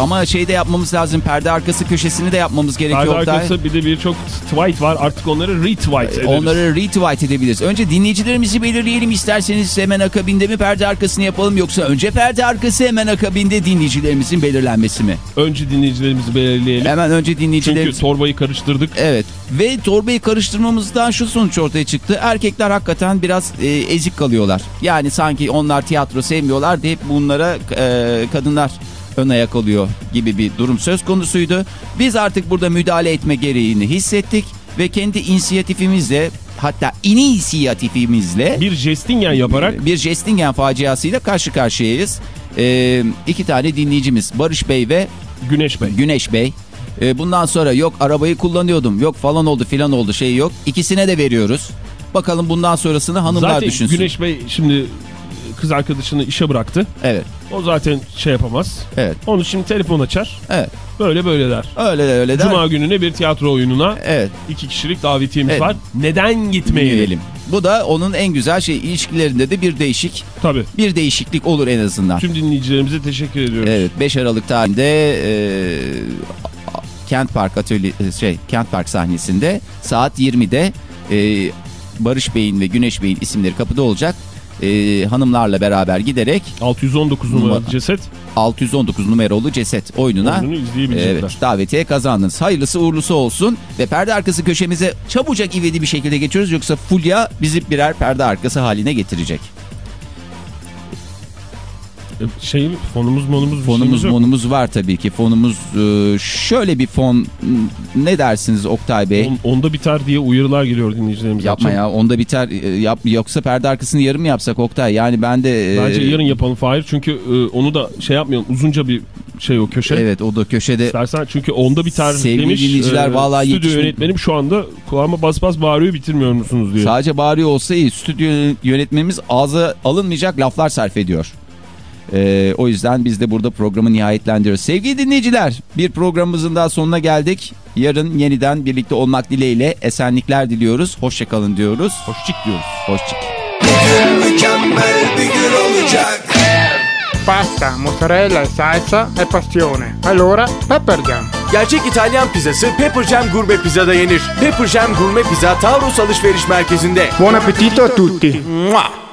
ama şey de yapmamız lazım. Perde arkası köşesini de yapmamız gerekiyor. Perde Oktay. arkası bir de birçok tweet var. Artık onları retweet ederiz. Onları retweet edebiliriz. Önce dinleyicilerimizi belirleyelim isterseniz hemen akabinde mi perde arkasını yapalım yoksa önce perde arkası hemen akabinde dinleyicilerimizin belirlenmesi mi? Önce dinleyicilerimizi belirleyelim. Hemen önce Çünkü dinleyicilerimiz... torbayı karıştırdık. Evet ve torbayı karıştırmamızdan şu sonuç ortaya çıktı. Erkekler hakikaten biraz e, ezik kalıyorlar. Yani sanki onlar tiyatro sevmiyorlar deyip bunlara e, kadınlar ön ayak oluyor gibi bir durum söz konusuydu. Biz artık burada müdahale etme gereğini hissettik ve kendi inisiyatifimizle hatta inisiyatifimizle Bir jestingen yaparak bir Jestingen faciasıyla karşı karşıyayız. E, iki tane dinleyicimiz Barış Bey ve Güneş Bey. Güneş Bey. E, bundan sonra yok arabayı kullanıyordum yok falan oldu filan oldu şey yok. İkisine de veriyoruz. Bakalım bundan sonrasını hanımlar Zaten düşünsün. Güneş Bey şimdi kız arkadaşını işe bıraktı. Evet O zaten şey yapamaz. evet Onu şimdi telefon açar. evet Böyle böyle der. öyle de öyle de. Cuma gününe bir tiyatro oyununa Evet iki kişilik davetiyemiz Evet. var. Neden gitmeyelim? Bu da onun en güzel şey ilişkilerinde de bir değişik Tabii. bir değişiklik olur en azından. Tüm dinleyicilerimize teşekkür ediyoruz. Evet 5 Aralık tarihinde e, Kent Park atölye şey Kent Park sahnesinde saat 20'de e, Barış Bey'in ve Güneş Bey'in isimleri kapıda olacak. E, hanımlarla beraber giderek 619 numaralı Numara. ceset 619 numaralı ceset oyununa. Evet, davetiye kazandınız. Hayırlısı uğurlusu olsun. Ve perde arkası köşemize çabucak ivedi bir şekilde geçiyoruz. Yoksa Fulya bizi birer perde arkası haline getirecek. E, Şey fonumuz monumuz bir Fonumuz yok. monumuz var tabii ki. Fonumuz e, şöyle bir fon ne dersiniz Oktay Bey? On- onda biter diye uyarılar geliyor dinleyicilerimize. Yapma ya onda biter e, yap, yoksa perde arkasını yarım mı yapsak Oktay? Yani ben de... e, Bence yarın yapalım Fahir çünkü e, onu da şey yapmayalım uzunca bir şey o köşe. Evet o da köşede İstersen çünkü onda biter Sevgili demiş. e, dinleyiciler, vallahi Stüdyo yetişme- yönetmenim şu anda kulağıma bas bas bağırıyor bitirmiyor musunuz diye. sadece bağırıyor olsa iyi. Stüdyo yönetmenimiz ağza alınmayacak laflar sarf ediyor. Ee, o yüzden biz de burada programı nihayetlendiriyoruz. Sevgili dinleyiciler bir programımızın daha sonuna geldik. Yarın yeniden birlikte olmak dileğiyle esenlikler diliyoruz. Hoşçakalın diyoruz. Hoşçik diyoruz. Hoşçak. mükemmel bir gün olacak. Pasta, mozzarella e salsa e passione. Allora, Pepper Jam. Gerçek İtalyan pizzası Pepper Jam Gurme Pizza'da yenir. Pepper Jam Gurme Pizza Taurus Alışveriş Merkezi'nde. Buon appetito a tutti. Mua!